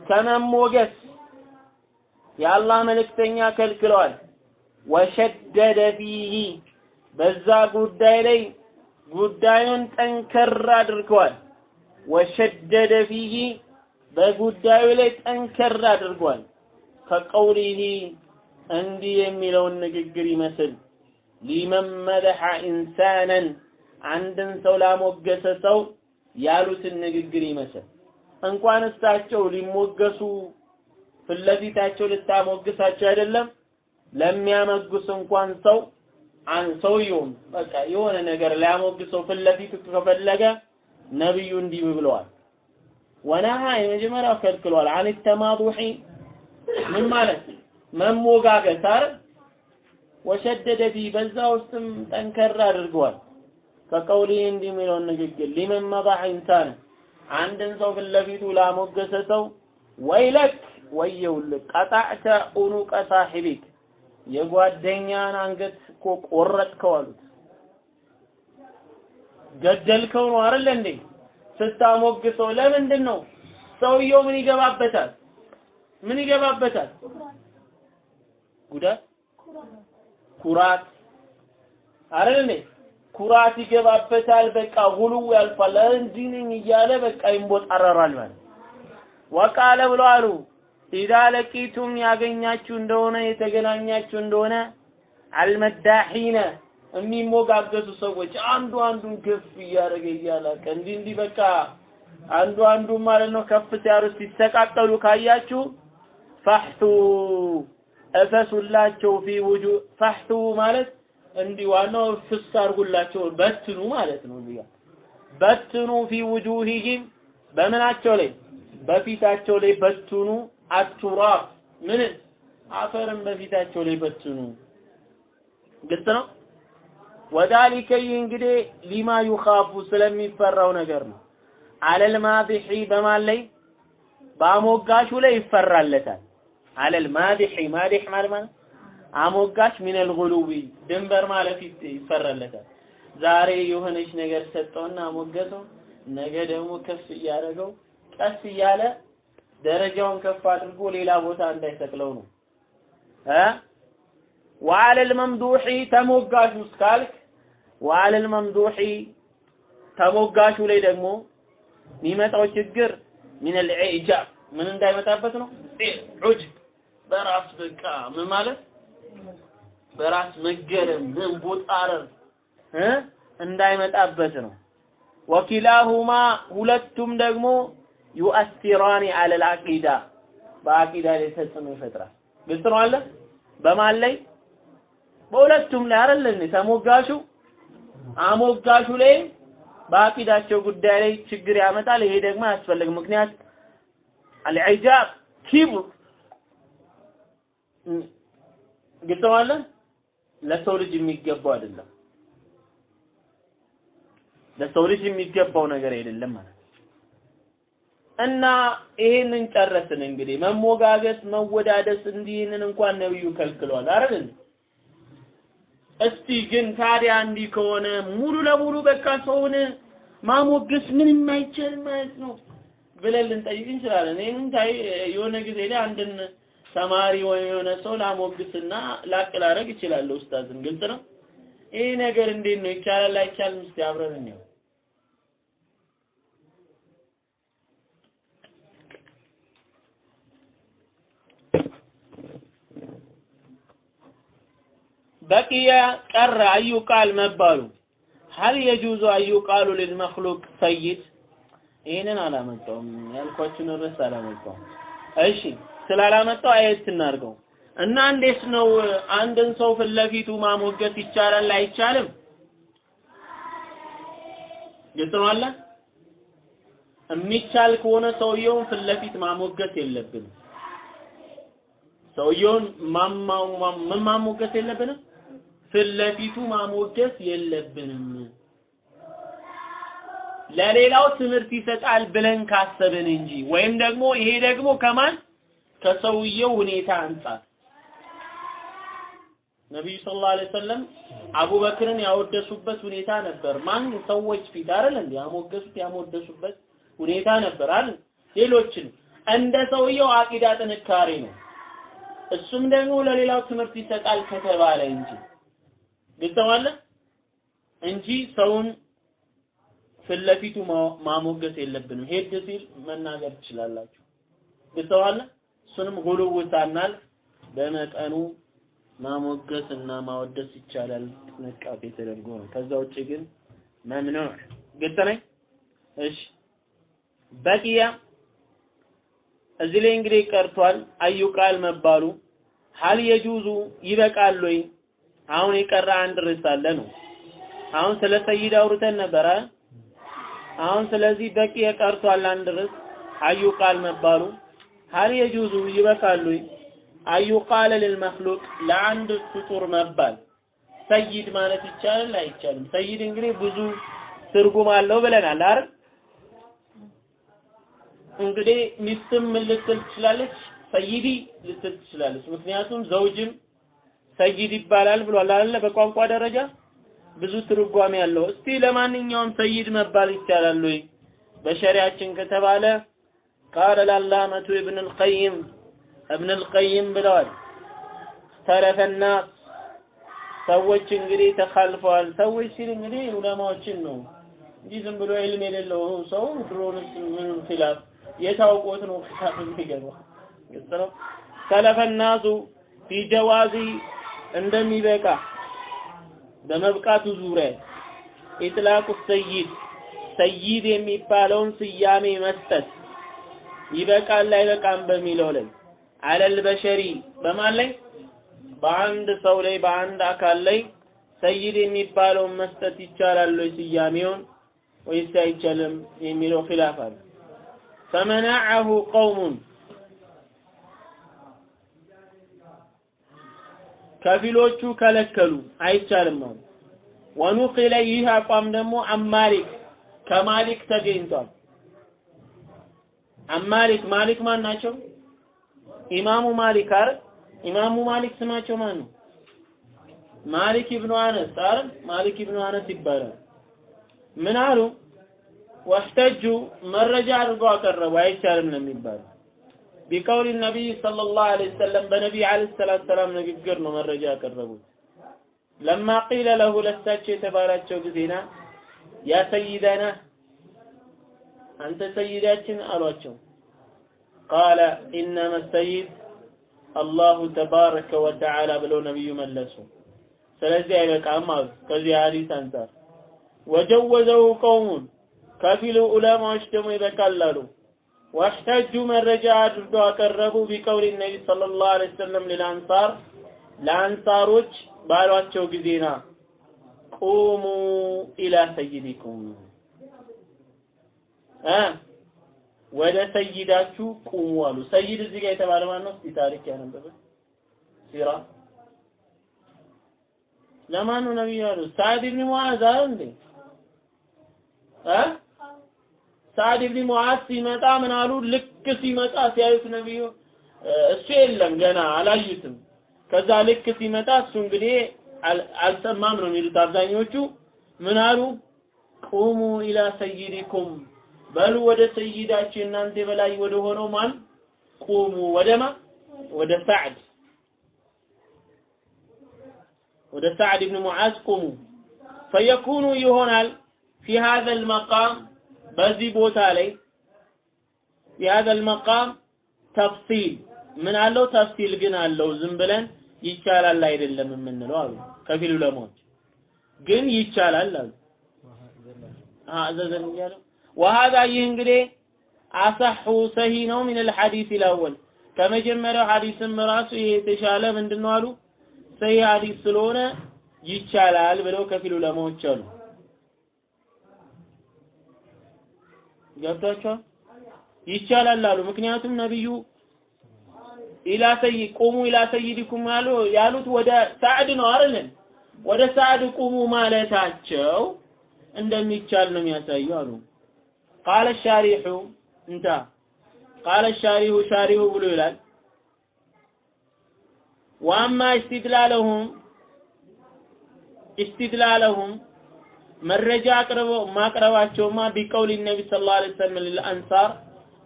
S2: ከመሞገስ የአላህ መልእክተኛ ከልክለዋል። ወሸደደ ፊሂ በዛ ጉዳይ ላይ ጉዳዩን ጠንከር አድርገዋል። ወሸደደ ፊሂ በጉዳዩ ላይ ጠንከር አድርጓል። ከቀውሊሂ እንዲህ የሚለውን ንግግር ይመስል ሊመን መደሐ ኢንሳነን አንድን ሰው ላሞገሰ ሰው ያሉትን ንግግር ይመስል እንኳን እሳቸው ሊሞገሱ ፊት ለፊታቸው ልታሞግሳቸው አይደለም ለሚያመግስ እንኳን ሰው አን ሰውየውም በቃ የሆነ ነገር ሊያሞግሰው ፊት ለፊቱ ከፈለገ ነብዩ እንዲህ ብለዋል። ወነሃ የመጀመሪያው ከልክሏል። አን ተማዱሒ ምን ማለት መሞጋገስ አይደል? ወሸደደ ፊ በዛ ውስጥም ጠንከር አድርገዋል። ከቀውሊ እንዲህ የሚለውን ንግግር ሊመን መዳሕ ኢንሳን አንድን ሰው ፊት ላሞገሰ ሰው ወይለክ ወየውልህ ቀጣዕተ ኡኑቀ ሳሒቢክ የጓደኛን አንገት እኮ ቆረጥከው አሉት። ገደልከው ነው አይደል እንዴ? ስታሞግሰው ለምንድን ነው? ሰውየው ምን ይገባበታል? ምን ይገባበታል? ጉዳት፣ ኩራት አይደል? ኩራት ይገባበታል። በቃ ሁሉ ያልፋል። እንዲህ እያለ በቃ ይንቦጣረራል ማለት ወቃለ ብሎ አሉ ኢዛ ለቂቱም ያገኛችሁ እንደሆነ የተገናኛችሁ እንደሆነ አልመዳሒነ የሚሞጋገሱ ሰዎች አንዱ አንዱን ከፍ እያደረገ እያላቀ እንዲህ እንዲህ በቃ አንዱ አንዱ ማለት ነው ከፍ ሲያሩ ሲሰቃቀሉ ካያችሁ ፈሕቱ እፈሱላቸው ፊ ውጁ ፈሕቱ ማለት እንዲህ ዋናው ፍስ አድርጉላቸው በትኑ ማለት ነው እዚህ በትኑ ፊ ውጁሂሂም በምናቸው ላይ በፊታቸው ላይ በትኑ አቱራብ ምን አፈርን በፊታቸው ላይ በትኑ። ግልጽ ነው ወዳሊከ ይህ እንግዲህ ሊማ ዩኻፉ ስለሚፈራው ነገር ነው። አለል ማዲሒ በማን ላይ? በአሞጋሹ ላይ ይፈራለታል። አለል ማዲሒ ማዲሕ ማለት ማለት አሞጋሽ ሚነል ጉሉዊ ድንበር ማለፍ ይፈራለታል። ዛሬ የሆነች ነገር ሰጠውና አሞገሰው ነገ ደግሞ ከፍ እያደረገው ቀስ እያለ ደረጃውን ከፍ አድርጎ ሌላ ቦታ እንዳይሰቅለው ነው። እ? ወአለል መምዱሒ ተሞጋሹ እስካልክ ወአለል መምዱሒ ተሞጋሹ ላይ ደግሞ የሚመጣው ችግር ሚን አልኢጃብ ምን እንዳይመጣበት ነው? ዑጅብ በራስ በቃ ምን ማለት? በራስ መገረም መንቦጣረር እንዳይመጣበት ነው። ወኪላሁማ ሁለቱም ደግሞ ዩአሲራኒ አለል አቂዳ በአቂዳ ላይ ተጽዕኖ ይፈጥራል። ግልጽ ነው አለ በማን ላይ? በሁለቱም ላይ አይደል? ተሞጋሹ አሞጋሹ ላይ በአቂዳቸው ጉዳይ ላይ ችግር ያመጣል። ይሄ ደግሞ አያስፈልግም። ምክንያት አልዒጃብ ነው አለ ለሰው ልጅ የሚገባው አይደለም። ለሰው ልጅ የሚገባው ነገር አይደለም ማለት እና ይሄንን ጨረስን እንግዲህ። መሞጋገስ መወዳደስ እንዲህንን እንኳን ነብዩ ከልክለዋል አይደል እስቲ ግን ታዲያ እንዲህ ከሆነ ሙሉ ለሙሉ በቃ ሰውን ማሞገስ ምንም አይቻልም ማለት ነው ብለን ልንጠይቅ እንችላለን። ይህንን ታይ የሆነ ጊዜ ላይ አንድን ተማሪ ወይም የሆነ ሰው ላሞግስና ላቅ ላደርግ እችላለሁ ኡስታዝን። ግልጽ ነው? ይህ ነገር እንዴት ነው? ይቻላል አይቻልም? እስቲ አብረን እንየው በቂየ ቀረ አዩ ቃል መባሉ። ሀል የጁዙ አዩ ቃሉ ልልመክሉቅ ሰይድ? ይህንን አላመጣውም። ያልኳችሁን ርዕስ አላመጣውም። እሺ ስላላመጣው አየት እናድርገው። እና እንዴት ነው አንድን ሰው ፊት ማሞገስ ይቻላል አይቻልም? ግልጽ ነው አለ? የሚቻል ከሆነ ሰውየውን ፊት ማሞገስ የለብንም። ሰውየውን ምን ማሞገስ የለብንም ፊት ለፊቱ ማሞገስ የለብንም። ለሌላው ትምህርት ይሰጣል ብለን ካሰብን እንጂ። ወይም ደግሞ ይሄ ደግሞ ከማን? ከሰውየው ሁኔታ አንጻር ነቢዩ ሰለላሁ ዐለይሂ ወሰለም አቡበክርን ያወደሱበት ሁኔታ ነበር። ማን? ሰዎች ፊት አይደል እንዴ? ያሞገሱት ያሞደሱበት ሁኔታ ነበር አይደል? ሌሎችን እንደ ሰውየው አቂዳ ጥንካሬ ነው። እሱም ደግሞ ለሌላው ትምህርት ይሰጣል ከተባለ እንጂ ግልጸዋለ እንጂ ሰውን ፊት ማሞገስ የለብንም። ሄድ ሲል መናገር ትችላላችሁ። ግልጸዋለ እሱንም ጉልው ሳናልፍ በመጠኑ ማሞገስ እና ማወደስ ይቻላል። ጥንቃቄ ተደርጎ ነው። ከዛ ውጭ ግን መምኑዕ ግልጽ ነኝ። እሺ በቂያ እዚህ ላይ እንግዲህ ቀርቷል። አዩ ቃል መባሉ ሀል የጁዙ ይበቃል ወይ? አሁን የቀረ አንድ ርዕስ አለ ነው። አሁን ስለ ሰይድ አውርተን ነበረ። አሁን ስለዚህ በቂ የቀርቷል አንድ ርዕስ አዩ ቃል መባሉ ሀል የጁዙ ይበቃል ወይ? አዩ ቃለ ልልመክሉቅ ለአንድ ፍጡር መባል ሰይድ ማለት ይቻላል አይቻልም? ሰይድ እንግዲህ ብዙ ትርጉም አለው ብለናል አይደል? እንግዲህ ሚስትም ልትል ትችላለች? ሰይዲ ልትል ትችላለች። ምክንያቱም ዘውጅም ሰይድ ይባላል ብሏል አይደለ? በቋንቋ ደረጃ ብዙ ትርጓሜ ያለው። እስቲ ለማንኛውም ሰይድ መባል ይቻላል ወይ በሸሪያችን ከተባለ ቃለ ላላመቱ ኢብን አልቀይም እብን አልቀይም ብለዋል። ተረፈና ሰዎች እንግዲህ ተካልፈዋል። ሰዎች ሲል እንግዲህ ዑለማዎችን ነው እንጂ ዝም ብሎ ዕልም የሌለው ሰው ድሮንስ ምን ኺላፍ የታውቆት ነው ኺላፍ የሚገባው ሰለፈ ናሱ ፊ ጀዋዚ እንደሚበቃ በመብቃቱ ዙሪያ ኢጥላቁ ሰይድ ሰይድ የሚባለውን ስያሜ መስጠት ይበቃል አይበቃም በሚለው ላይ አለል በሸሪ በማን ላይ በአንድ ሰው ላይ በአንድ አካል ላይ ሰይድ የሚባለውን መስጠት ይቻላል ወይ ስያሜውን ወይስ አይቻልም የሚለው ኺላፍ አለ። ፈመናዐሁ ቀውሙን ከፊሎቹ ከለከሉ አይቻልም አሉ። ወኑቂለ ይህ አቋም ደግሞ አማሊክ ከማሊክ ተገኝቷል። አማሊክ ማሊክ ማን ናቸው? ኢማሙ ማሊክ አይደል? ኢማሙ ማሊክ ስማቸው ማን ነው? ማሊክ ኢብኑ አነስ አይደል? ማሊክ ኢብኑ አነስ ይባላል። ምን አሉ? واحتجوا መረጃ አድርገው አቀረቡ። አይቻልም ነው የሚባለው። بقول النبي صلى الله عليه وسلم በነቢይ عليه السلام ንግግር ነው መረጃ ያቀረቡት። ለማ ቂለ ለሁ ለሳቸው የተባላቸው ጊዜና ያ ሰይደና አንተ ሰይዳችን አሏቸው። ቃለ ኢነመ ሰይድ አላሁ ተባረከ ወተዓላ ብለው ነቢዩ መለሱ። ስለዚህ አይበቃም አሉ። ከዚህ ሐዲስ አንጻር ወጀወዘው ቀውሙን ከፊሉ ዑለማዎች ደግሞ ይበቃል አሉ። ወህተጁ መረጃ አድርገው አቀረቡ ቢቀውል ነቢ ሰለላሁ ዐለይሂ ወሰለም ለአንሳር ለአንሳሮች ባሏቸው ጊዜና ቁሙ ኢላ ሰይዲኩም ወደ ሰይዳችሁ ቁሙ አሉ። ሰይድ እዚህ ጋር የተባለ ማን ነው? እስቲ ታሪክ ያነበበ ሲራ ለማን ነው ነብዩ ያሉት? ሳዕድ ኢብኑ ሙዓዝ አይደል እንዴ? እ ሳዕድ ኢብኑ ሙዓዝ ሲመጣ ምን አሉ? ልክ ሲመጣ ሲያዩት ነብዩ እሱ የለም ገና አላዩትም። ከዛ ልክ ሲመጣ እሱ እንግዲህ አልሰማም ነው የሚሉት አብዛኞቹ። ምን አሉ? ቁሙ ኢላ ሰይዲኩም በሉ ወደ ሰይዳችሁ እናንተ በላይ ወደ ሆነው ማን ቁሙ ወደማ ወደ ሳዕድ ወደ ሳዕድ ብን ሙዓዝ ቁሙ ፈየኩኑ ይሆናል في هذا المقام በዚህ ቦታ ላይ بهذا المقام تفصيل ምን አለው? ተፍሲል ግን አለው። ዝም ብለን ይቻላል አይደለም የምንለው አሉ ከፊል ዑለማዎች። ግን ይቻላል አሉ አዘዘን እያለው ወሃዛ ይህ እንግዲህ أصح ሰሂ ነው من الحديث الأول ከመጀመሪያው ሐዲስም ራሱ ይሄ የተሻለ ምንድነው አሉ ሰሂ ሐዲስ ስለሆነ ይቻላል ብለው ከፊሉ ዑለማዎች አሉ። ገብቷቸዋል? ይቻላል አሉ ምክንያቱም ነብዩ ኢላ ቁሙ ኢላ ያሉ ያሉት ወደ ሳዕድ ነው አይደል? ወደ ሳዕድ ቁሙ ማለታቸው እንደሚቻል ነው የሚያሳዩ አሉ። ቃለ ሻሪሑ እንታ ቃለ ሻሪሁ ሻሪሁ ብሎ ይላል። ዋማ ኢስቲድላለሁም ኢስቲድላለሁም መረጃ አቅርበው ማቅረባቸውማ ቢቀውል ነቢ ሰለላሁ ዐለይሂ ወሰለም ለአንሳር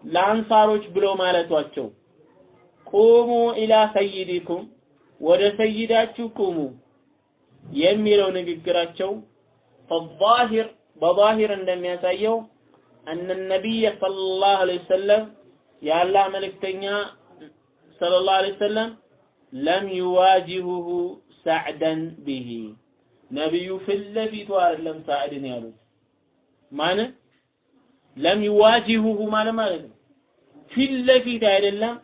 S2: ለአንሳሮች ብሎ ማለቷቸው ቁሙ ኢላ ሰይዲኩም ወደ ሰይዳችሁ ቁሙ የሚለው ንግግራቸው ፈዛሂር በዛሂር እንደሚያሳየው አነ ነቢይ ሰለላሁ ዐለይሂ ወሰለም የአላህ መልእክተኛ ሰለላሁ ዐለይሂ ወሰለም ለም ዩዋጂሁሁ ሳዕደን ቢሂ ነቢዩ ፊት ለፊቱ አይደለም ሳዕድን ያሉት። ማን? ለም ዩዋጂሁሁ ማለት ማለት ነው። ፊት ለፊት አይደለም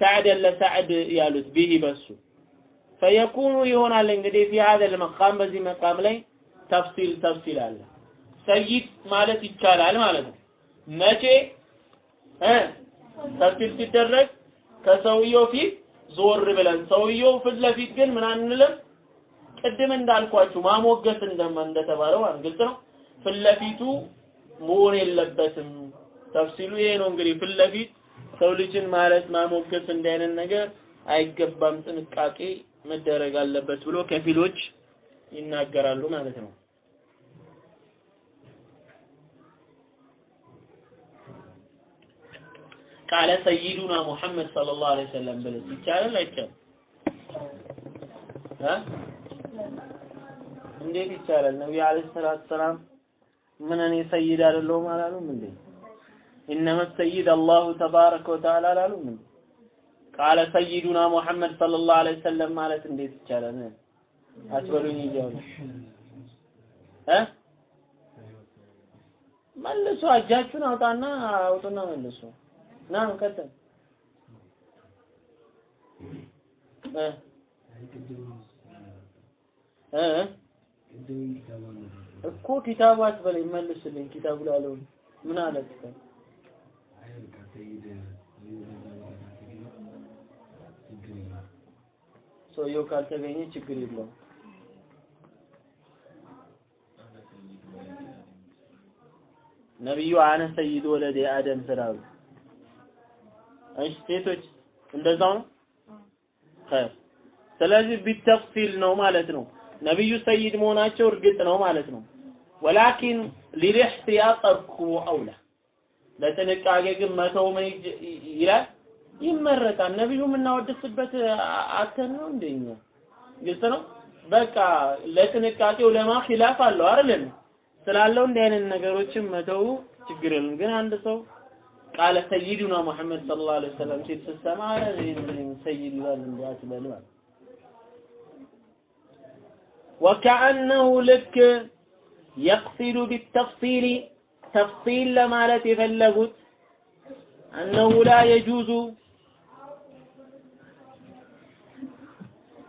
S2: ሳዕደን ለሳዕድ ያሉት ቢሂ በሱ። ፈየኩኑ ይሆናል እንግዲህ ፊ ሀዘል መቃም በዚህ መቃም ላይ ተፍሲል ተፍሲል አለ። ሰይድ ማለት ይቻላል ማለት ነው። መቼ? እ? ተፍሲል ሲደረግ ከሰውየው ፊት ዞር ብለን። ሰውየው ፊት ለፊት ግን ምን አንልም ቅድም እንዳልኳችሁ ማሞገስ እንደማ እንደተባለው ግልጽ ነው። ፊት ለፊቱ መሆን የለበትም። ተፍሲሉ ይሄ ነው እንግዲህ። ፊት ለፊት ሰው ልጅን ማለት ማሞገስ እንዲህ ነገር አይገባም። ጥንቃቄ መደረግ አለበት ብሎ ከፊሎች ይናገራሉ ማለት ነው። ቃለ ሰይዱና ሙሐመድ ሰለላሁ ዐለይሂ ወሰለም ብለህ ይቻላል አይቻልም እንዴት ይቻላል? ነብዩ አለይሂ ሰላቱ ሰላም ምን እኔ ሰይድ አይደለሁም አላሉም እንዴ? ኢነመ ሰይድ አላሁ ተባረከ ወተዓላ አላሉም እንዴ? ቃለ ሰይዱና ሙሐመድ ሰለላሁ ዐለይሂ ወሰለም ማለት እንዴት ይቻላል? አትበሉኝ እያሉ እ? መልሱ እጃችሁን አውጣና አውጡና መልሱ። ና ቀጥል። እ እኮ ኪታቡ አትበለኝ መልስልኝ። ኪታቡ ላለው ምን አለ ሰውየው ካልተገኘ ችግር የለውም። ነብዩ አነ ሰይድ ወለደ አደም ስላሉ። እሺ ሴቶች እንደዛው ነው? ስለዚህ ቢተፍሲል ነው ማለት ነው ነብዩ ሰይድ መሆናቸው እርግጥ ነው ማለት ነው። ወላኪን ሊልኢህቲያጥ ተርኩ አውላ ለጥንቃቄ ግን መተው ምን ይላል? ይመረጣል። ነብዩ የምናወድስበት አተን ነው እንደኛ ግልጽ ነው? በቃ ለጥንቃቄው ለማ ኺላፍ አለው አይደል ስላለው እንዲህ አይነት ነገሮችን መተው ችግር የለም። ግን አንድ ሰው ቃለ ሰይዱና ሙሐመድ ሰለላሁ ዐለይሂ ወሰለም ሲል ስትሰማ ሰይድ ይላል እንዴ አትበል ማለት ወከአነሁ ልክ የቅሲዱ ቢተፍሲል ተፍሲል ለማለት የፈለጉት አነሁ ላ የጁዙ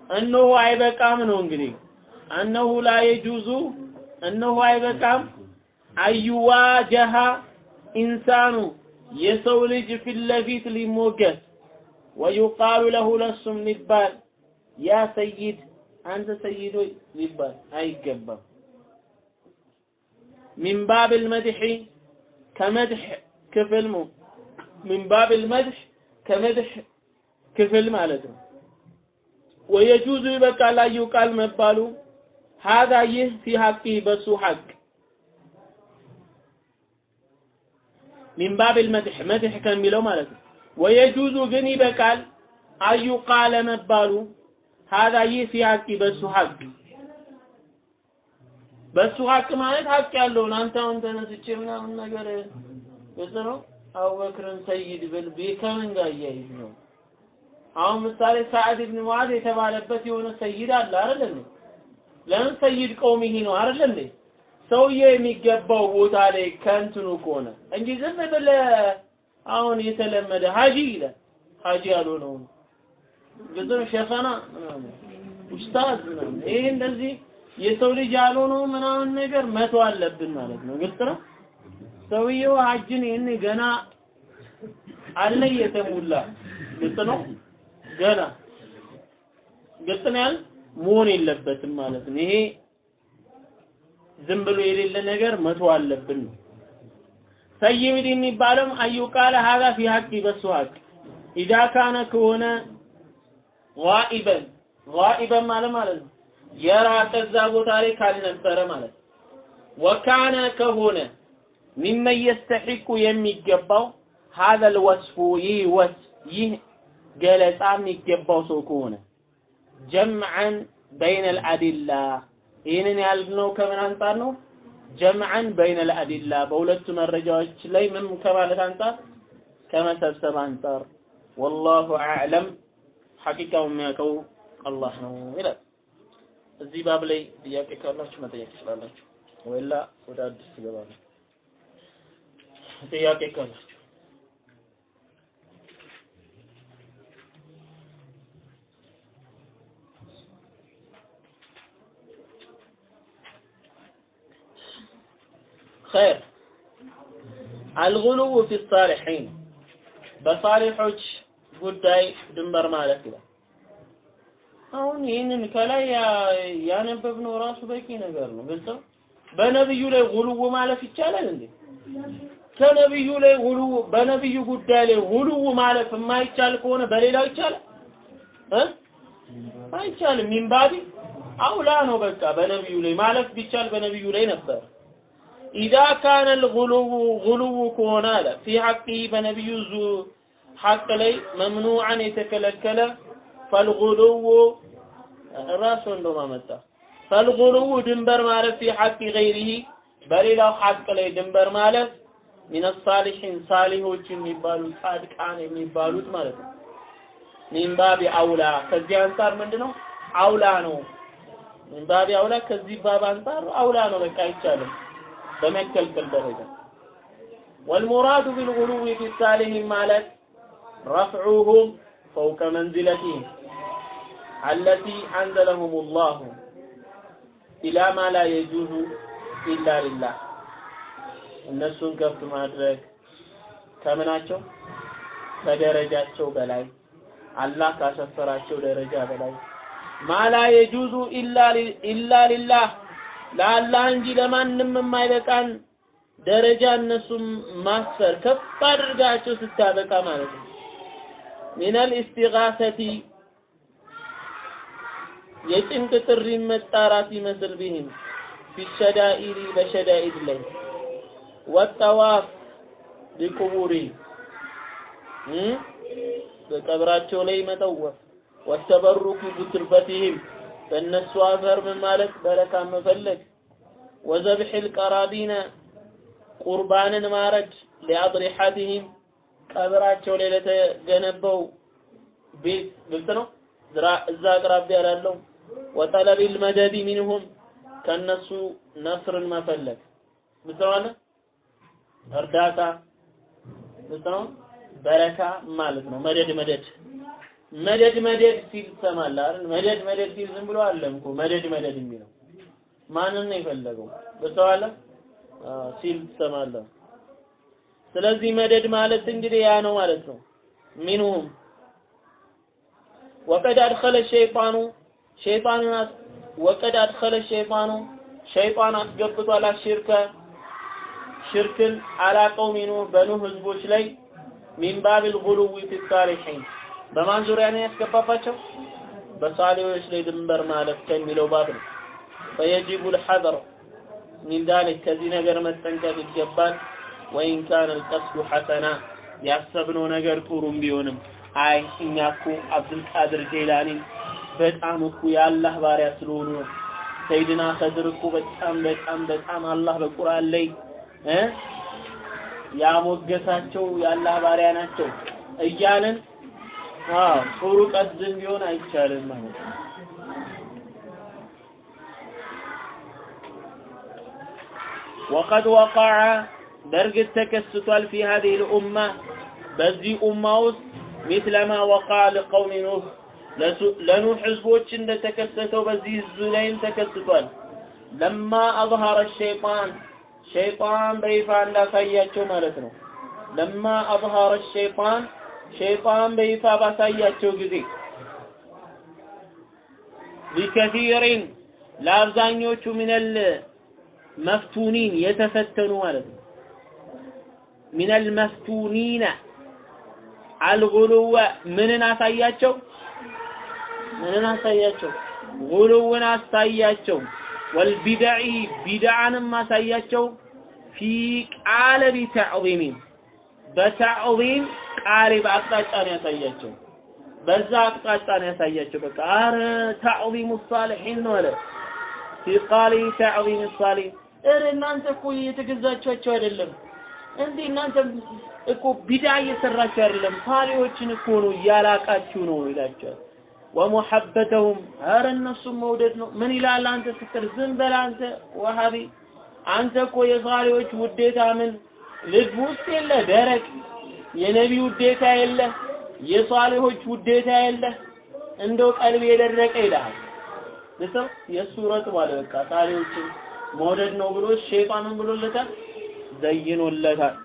S2: እነሆ አይበቃም ነው እንግዲህ። አነሁ ላ የጁዙ እነሆ አይበቃም። አዩዋጀሃ ኢንሳኑ የሰው ልጅ ፊት ለፊት ሊሞገስ። ወዩቃሉ ለሁ ለሱም ሊባል ያ ሰይድ አንተ ሰይድ ሆይ ሊባል አይገባም። ሚን ባብ ልመድሒ ከመድሕ ክፍል ሚን ባብ ልመድሕ ከመድሕ ክፍል ማለት ነው። ወየጁዙ ይበቃል አዩ ቃል መባሉ ሀዛ ይህ ፊ ሐቂ በሱ ሐቅ። ሚን ባብል መድሕ መድሕ ከሚለው ማለት ነው። ወየጁዙ ግን ይበቃል አዩ ቃለ መባሉ ሀዛ ይህ ፊ በሱ ሐቅ በሱ ሐቅ ማለት ሐቅ ያለውን አንተ አሁን ተነስቼ ምናምን ነገር ግልጽ ነው አቡበክርን ሰይድ ብል ከምን ጋር እያይዝ ነው። አሁን ምሳሌ ሳዕድ ብን ሙዓዝ የተባለበት የሆነ ሰይድ አለ አይደል እንዴ? ለምን ሰይድ ቀውሚሂ ነው አይደል እንዴ? ሰውዬው የሚገባው ቦታ ላይ ከእንትኑ ከሆነ እንጂ ዝም ብለ አሁን የተለመደ ሀጂ ይላል። ሀጂ ያልሆነው ግዝም ሸፈና ምናምን ኡስታዝ ምናምን ይሄ እንደዚህ የሰው ልጅ ያልሆነው ምናምን ነገር መቶ አለብን ማለት ነው። ግልጽ ነው? ሰውየው ሀጅን ይህን ገና አለ የተሙላ ግልጽ ነው? ገና ግልጽ ነው ያል መሆን የለበትም ማለት ነው። ይሄ ዝም ብሎ የሌለ ነገር መቶ አለብን ነው። ሰይድ የሚባለውም አዩ ቃለ ሀዛ ፊ ሀቂ በሱ ሀቅ ኢዛ ካነ ከሆነ ጋኢበን ጋኢበን ማለት ማለት ነው። የራቀ እዛ ቦታ ላይ ካልነበረ ማለት ነው። ወካነ ከሆነ ሚመን የስተሒቁ የሚገባው ሀዘል ወስፉ ይህ ወስ ይህ ገለጻ የሚገባው ሰው ከሆነ ጀምዐን በይነ ልአዲላ ይህንን ያልነው ከምን አንጻር ነው? ጀምዐን በይነ ልአዲላ በሁለቱ መረጃዎች ላይ ምን ከማለት አንጻር ከመሰብሰብ አንጻር ወላሁ አዕለም ሐቂቃው የሚያውቀው አላህ ነው ይላል። እዚህ ባብ ላይ ጥያቄ ካላችሁ መጠየቅ ትችላላችሁ፣ ወይላ ወደ አዲስ ትገባለሁ። ጥያቄ ካላችሁ خير الغلو في الصالحين በሳሊሖች ጉዳይ ድንበር ማለት ይላል። አሁን ይህንን ከላይ ያነበብነው ራሱ በቂ ነገር ነው። ግልጽ ነው። በነብዩ ላይ ጉልው ማለፍ ይቻላል እንዴ? ከነብዩ ላይ ጉልው በነብዩ ጉዳይ ላይ ጉልው ማለፍ የማይቻል ከሆነ በሌላው ይቻላል እ አይቻልም። ሚንባቢ አውላ ነው። በቃ በነብዩ ላይ ማለፍ ቢቻል በነብዩ ላይ ነበር። ኢዛ ካነ ልጉሉው ጉሉው ከሆነ አለ ፊ ሐቂ በነቢዩ ዙ ሐቅ ላይ መምኑዓን የተከለከለ ፈልጉሉው ራሱ እንደውም ፈልጉሉው ድንበር ማለት ፊ ሐቂ በሌላው ሐቅ ላይ ድንበር ማለት ሚነ ሳሊሒን ሳሊሆች የሚባሉት ጻድቃን የሚባሉት ማለት ነው። ሚንባቢ አውላ ከዚህ አንጻር ምንድነው አውላ ነው። ሚንባቢ አውላ ከዚህ ባብ አንጻር አውላ ነው። በቃ አይቻልም በመከልከል ደረጃ ወልሙራዱ ቢልጉሉዊ ፊ ሳሊሂን ማለት رفعهم فوق منزلتهم التي أنزلهم الله إلى ما لا يجوز إلا لله እነሱን ከፍ ማድረግ ከምናቸው ከደረጃቸው በላይ አላህ ካሰፈራቸው ደረጃ በላይ ማላ የጁዙ ኢላ ሊላህ ለአላህ እንጂ ለማንም የማይበቃን ደረጃ እነሱም ማስፈር ከፍ አድርጋቸው ስታበቃ ማለት ነው። من الاستغاثة የጭንቅ ጥሪ መጣራት ይመስል بهم في الشدائد በሸዳኢድ ላይ ወጠዋፍ ቢቁቡሪ በቀብራቸው ላይ መጠወፍ ወተበሩክ ቢትርበቲህም በእነሱ አፈር ምን ማለት በረካ መፈለግ ወዘብሒል ቀራቢነ ቁርባንን ማረድ ሊአድሪሐቲሂም ቀብራቸው ላይ ለተገነባው ቤት ግልጽ ነው? እዛ አቅራቢያ ላለው ወጠለቢል መደዲ ሚንሁም ከነሱ ነስርን መፈለግ። ግልጽ ነው እርዳታ ግልጽ ነው? በረካ ማለት ነው። መደድ መደድ። መደድ መደድ ሲል ትሰማለህ አይደል? መደድ መደድ ሲል ዝም ብሎ አለም እኮ መደድ መደድ የሚለው። ማንን ነው የፈለገው? በሰዋለ ሲል ትሰማለህ። ስለዚህ መደድ ማለት እንግዲህ ያ ነው ማለት ነው። ሚንሁም ወቀድ አድኸለ ሸይጣኑ ሸይጣንን ወቀድ አድኸለ ሸይጣኑ ሸይጣን አስገብቷል አሽርከ ሽርክን አላቀው ሚኑ በኑ ህዝቦች ላይ ሚን ባቢል ጉሉዊ ፊ በማን ዙሪያ ነው ያስገባባቸው? በሳሊዎች ላይ ድንበር ማለት ከሚለው ባብ ነው። ፈየጂቡ ልሐዘር ሚን ዛሊክ ከዚህ ነገር መጠንቀቅ ይገባል። ወይን ካነ ልቀስዱ ሐሰና ያሰብነው ነገር ጥሩም ቢሆንም አይ እኛ እኮ አብዱልቃድር ጄላኒ በጣም እኮ የአላህ ባሪያ ስለሆኑ ነው። ሰይድና ከድር እኮ በጣም በጣም በጣም አላህ በቁርአን ላይ እ ያሞገሳቸው የአላህ ባሪያ ናቸው እያልን አዎ ጥሩ ቀስድም ቢሆን አይቻልም ማለት ነው። ወቀድ ወቀዐ በእርግጥ ተከስቷል ፊ ሀዚህ ልኡማ በዚህ ኡማ ውስጥ ሚስለ ማ ወቀዐ ለቀውሚ ኑህ ለኑህ ህዝቦች እንደተከሰተው በዚህ ህዝብ ላይም ተከስቷል። ለማ አዝሀረ ሸይጣን ሸይጣን በይፋ እንዳሳያቸው ማለት ነው። ለማ አዝሀረ ሸይጣን ሸይጣን በይፋ ባሳያቸው ጊዜ ሊከሲሪን ለአብዛኞቹ ሚነል መፍቱኒን የተፈተኑ ማለት ነው። ሚነል መፍቱኒነ አልጉሉወ ምንን አሳያቸው? ምንን አሳያቸው? ጉሉውን አሳያቸው። ወልቢድዒ ቢድዓንም አሳያቸው። ፊ ቃለ ቢተዕዚሚን በተዕዚም ቃሌ በአቅጣጫ ነው ያሳያቸው። በዛ አቅጣጫ ነው ያሳያቸው። በቃ አረ ተዕዚሙ ሳሊሒን ነው አለ ፊ ቃሊ ተዕዚም ሳሊሒን። እረ እናንተ እኮ እየተገዛችኋቸው አይደለም እንዴ እናንተ እኮ ቢዳ እየሰራችሁ አይደለም፣ ሳሊዎችን እኮ ነው እያላቃችሁ ነው ይላቸዋል። ወሙሐበተሁም ኧረ እነሱም መውደድ ነው። ምን ይላል አንተ ስትል ዝም በል አንተ ወሃቢ፣ አንተ እኮ የሳሊዎች ውዴታ ምን ልብ ውስጥ የለ ደረቅ፣ የነቢ ውዴታ የለ፣ የሷሊሆች ውዴታ የለ፣ እንደው ቀልብ የደረቀ ይልሃል። ልሰው የእሱ ረጥ በቃ ሳሊዎችን መውደድ ነው ብሎ ሸይጣንን ብሎለታል ዘይኖለታል።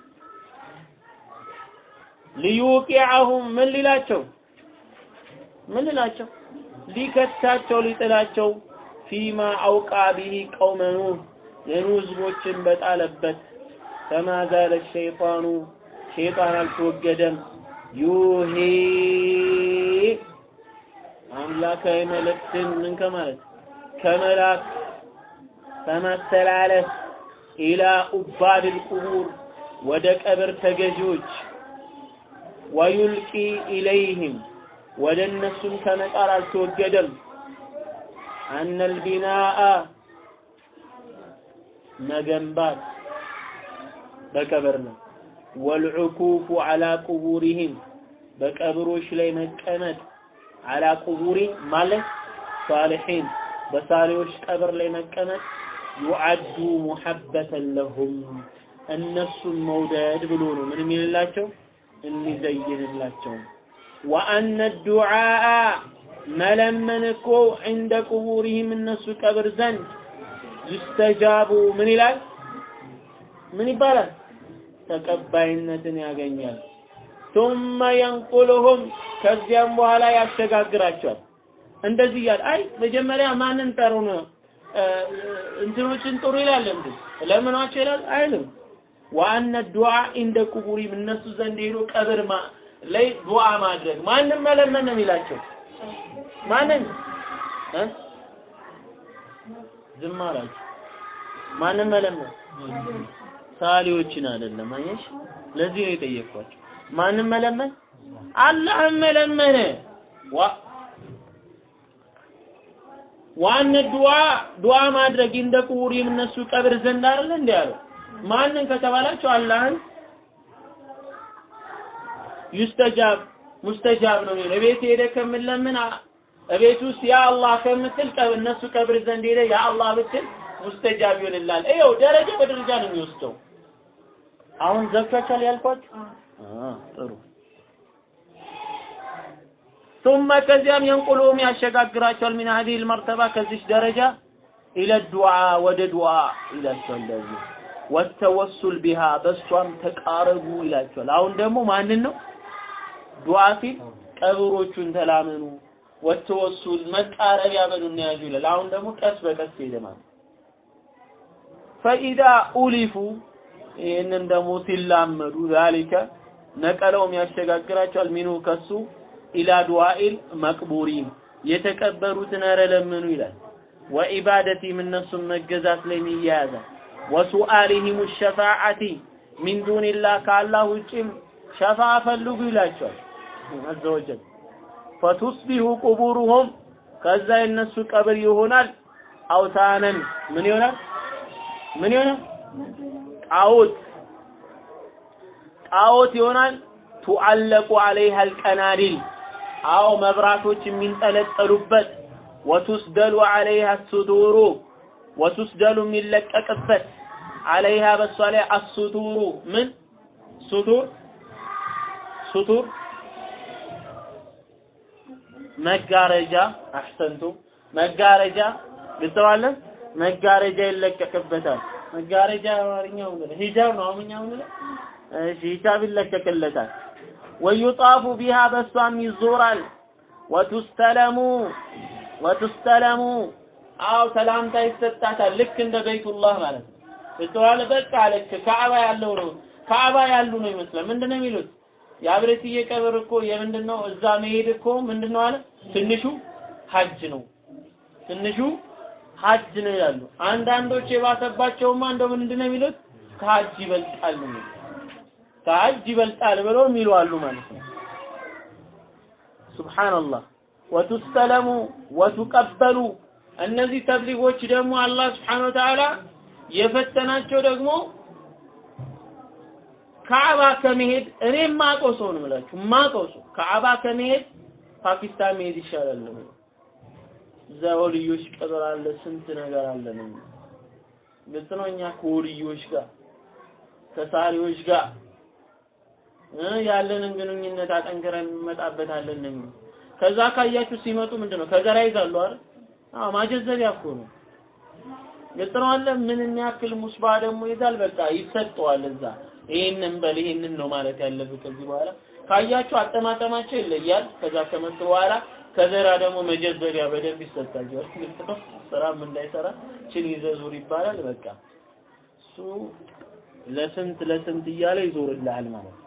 S2: ሊዩቂዐሁም ምን ሊላቸው? ምን ሊላቸው? ሊከታቸው ሊጥላቸው። ፊማ አውቃ ቢሂ ቀውመ ኑህ የኑህ ህዝቦችን በጣለበት። ከማ ዛለ ሸይጣኑ ሸይጣን አልተወገደም። ዩሂ አምላካዊ መልእክትን ምን ከማለት? ከመላክ ከማስተላለፍ ኢላ ኡባድ ልቁቡር ወደ ቀብር ተገዢዎች። ወዩልቂ ኢለይህም ወደ እነሱም ከመጣር አልተወገደም። አነል ቢናአ መገንባት በቀብር ነው። ወልዑኩፉ አላ ቁቡሪህም በቀብሮች ላይ መቀመጥ አላ ቁቡሪ ማለት ሳሊሒን በሳሌዎች ቀብር ላይ መቀመጥ ዩዓዱ ሙሐበተን ለሁም እነሱን መውደድ ብሎ ነው ምን የሚልላቸው የሚዘይንላቸው ወአነ ዱዓአ መለመን እኮ ዕንደ ቁቡሪህም እነሱ ቀብር ዘንድ ይስተጃቡ ምን ይላል ምን ይባላል ተቀባይነትን ያገኛል ثم ينقلهم ከዚያም በኋላ ያሸጋግራቸዋል እንደዚህ እያለ አይ መጀመሪያ ማንን ጠሩ ነው እንትኖችን ጥሩ ይላል እንዴ? ለምኗቸው ይላል? አይልም። ዋነ ዱዓ እንደ ቁቡሪም እነሱ ዘንድ ሄዶ ቀብር ላይ ዱዓ ማድረግ ማንም መለመን ነው የሚላቸው ማንን? እ? ዝም አላችሁ ማንም መለመን ሳሊዎችን አይደለም። አየሽ? ለዚህ ነው የጠየቅኳቸው ማንም መለመን አላህን መለመን ዋ ዋነ ዱዓ ዱዓ ማድረግ እንደ ቁቡሪም እነሱ ቀብር ዘንድ አይደል እንዴ ያለው ማንን ከተባላችሁ አላህን ዩስተጃብ ሙስተጃብ ነው የሚለው እቤት ሄደ ከምለምን እቤት ውስጥ ያ አላህ ከምትል እነሱ ቀብር ዘንድ ሄደ ያ አላህ ብትል ሙስተጃብ ይሆንላል። ይኸው ደረጃ በደረጃ ነው የሚወስደው። አሁን ዘግቷችኋል ያልኳችሁ? ጥሩ ثم ከዚያም የንቁሉም ያሸጋግራቸዋል ሚን هذه المرتبة ከዚች ደረጃ ኢለ ዱዓ ወደ ዱዓ ይላቸዋል እንደዚህ ወተወሱል ቢሃ በሷም ተቃረቡ ይላቸዋል። አሁን ደግሞ ማንን ነው ዱዓ ሲል ቀብሮቹን ተላመኑ፣ ወተወሱል መቃረቢያ በሉና ያዙ ይላል። አሁን ደግሞ ቀስ በቀስ ሄደ ማለት ፈኢዳ ኡሊፉ ይህንን ደግሞ ሲላመዱ ዛሊከ ነቀለውም ያሸጋግራቸዋል ሚኑ ከሱ ኢላ ዱዓኢል መቅቡሪን የተቀበሩትን ኧረ ለምኑ ይላል። ወኢባደቲም እነሱን መገዛት ላይ ይያያዛል። ወሱአሊሂም ሸፋዓቲ ሚን ዱንላህ ከአላህ ውጭም ሸፋ ፈልጉ ይላቸዋል። አዘ ወጀል ፈቱስቢሁ ቁቡሩሁም ከዛ የነሱ ቀብር ይሆናል። አውታነን ምን ይሆናል? ምን ይሆናል? ጣዖት። ጣዖት ይሆናል። ቱዓለቁ አለይሃ አልቀናዲል አዎ መብራቶች የሚንጠለጠሉበት ወቱስደሉ አለይሃ ሱቱሩ ወቱስደሉ የሚለቀቅበት አለይሃ በሷ ላይ አሱቱሩ ምን? ሱቱር ሱቱር መጋረጃ። አሕሰንቱ። መጋረጃ። ግልጸዋለን? መጋረጃ ይለቀቅበታል። መጋረጃ አማርኛው ሂጃብ ነው አማርኛው እሺ ሂጃብ ይለቀቅለታል ወዩጣፉ ቢሃ በሷም ይዞራል ወቱስተለሙ ወቱስተለሙ አው ሰላምታ ይሰጣታል ልክ እንደ በይቱላህ ማለት ነው እስተዋለ በቃ ልክ ካዕባ ያለው ነው ካዕባ ያሉ ነው ይመስላል። ምንድነው የሚሉት? የአብሬትዬ ቀብር እኮ የምንድን ነው? እዛ መሄድ እኮ ምንድን ነው አለ ትንሹ ሀጅ ነው ትንሹ ሀጅ ነው ይላሉ። አንዳንዶች የባሰባቸውማ እንደው ምንድን ነው የሚሉት? ከሀጅ ይበልጣል ነው ከሀጅ ይበልጣል ብለው የሚሉ አሉ ማለት ነው። ሱብሃንአላህ ወቱስተለሙ ወቱቀበሉ። እነዚህ ተብሊጎች ደግሞ አላህ ስብሐነ ወተዓላ የፈተናቸው ደግሞ ካዕባ ከመሄድ እኔ ማቀው ሰው ነው የምላችሁ ማቀው ሰው። ካዕባ ከመሄድ ፓኪስታን መሄድ ይሻላል ነው እዛ ወልዮች ቀብር አለ ስንት ነገር አለ ነው ግልጽ ነው እኛ ከወልዮች ጋር ከሳሪዎች ጋር ያለንን ግንኙነት አጠንክረን እንመጣበታለን ነው ከዛ ካያችሁ ሲመጡ ምንድነው? ከዘራ ይዛሉ አይደል? አዎ ማጀዘቢያ እኮ ነው። ግልጽ ነው አለ ምን የሚያክል ሙስባ ደግሞ ይዛል በቃ ይሰጠዋል እዛ። ይሄንን በል ይሄንን ነው ማለት ያለብህ ከዚህ በኋላ። ካያችሁ አጠማጠማቸው ይለያል። ከዛ ከመጡ በኋላ ከዘራ ደግሞ መጀዘቢያ በደንብ ነው። ስራም እንዳይሰራ ችን ይዘዙር ይባላል። በቃ እሱ ለስንት ለስንት እያለ ይዞርልሃል ማለት ነው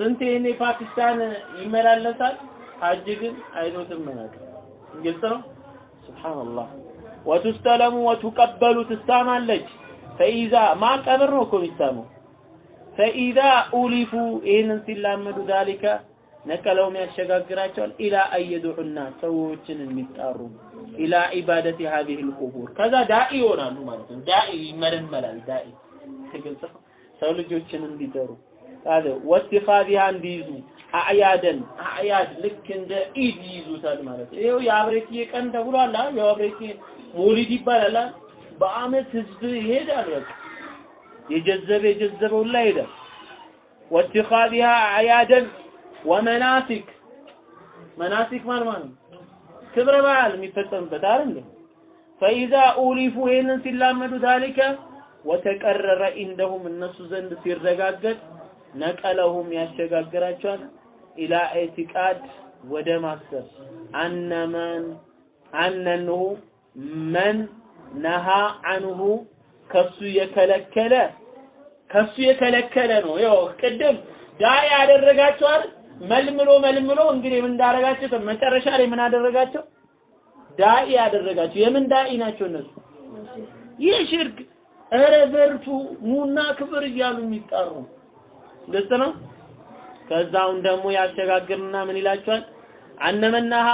S2: ስንት ይሄኔ ፓኪስታን ይመላለሳል? ሀጅ ግን አይቶትም ማለት ግልጽ ነው? ሱብሃንአላህ። ወቱስተለሙ ወቱቀበሉ ትሳማለች ፈኢዛ ማ ቀብር ነው እኮ የሚሳመው ፈኢዛ ኡሊፉ ይህንን ሲላመዱ ዛሊከ ነቀለውም ያሸጋግራቸዋል። ኢላ አየዱዑና ሰዎችን የሚጣሩ ኢላ ኢባደቲ ሀዚህ ልቁቡር ከዛ ዳኢ ይሆናሉ ማለት ነው። ዳኢ ይመለመላል ዳኢ ግልጽ ነው ሰው ልጆችን እንዲጠሩ ወትኻዚሃ እንዲይዙ አዕያደን አዕያድ ልክ እንደ ኢድ ይይዙታል ማለት ነው። ይኸው የአብሬትዬ ቀን ተብሏል። አ የአብሬትዬ መውሊድ ይባላል። በአመት ህዝብ ይሄዳል። በቃ የጀዘበ የጀዘበው ላይ ይሄዳል። واتخاذها أعيادا ومناسك مناسك ማለት ማለት ነው? ክብረ በዓል የሚፈጸምበት አይደል እንዴ? فإذا ألفوا ይህንን ሲላመዱ ذلك وتقرر عندهم እነሱ ዘንድ ሲረጋገጥ نقلهم ያሸጋግራቸዋል። إلى اعتقاد ወደ ማሰብ አነመን አነንሁ መን ነሃ አንሁ ከሱ የከለከለ ከሱ የከለከለ ነው። ያው ቅድም ዳይ ያደረጋቸዋል መልምሎ መልምሎ እንግዲህ ምን እንዳደረጋቸው መጨረሻ ላይ ምን አደረጋቸው? ዳኢ ያደረጋቸው። የምን ዳኢ ናቸው እነሱ? ይህ ሽርክ። እረ በርቱ ኑና ክብር እያሉ የሚጣሩ ግልጽ ነው ከዛውን ደግሞ ያሸጋግርና ምን ይላቸዋል አነመናሃ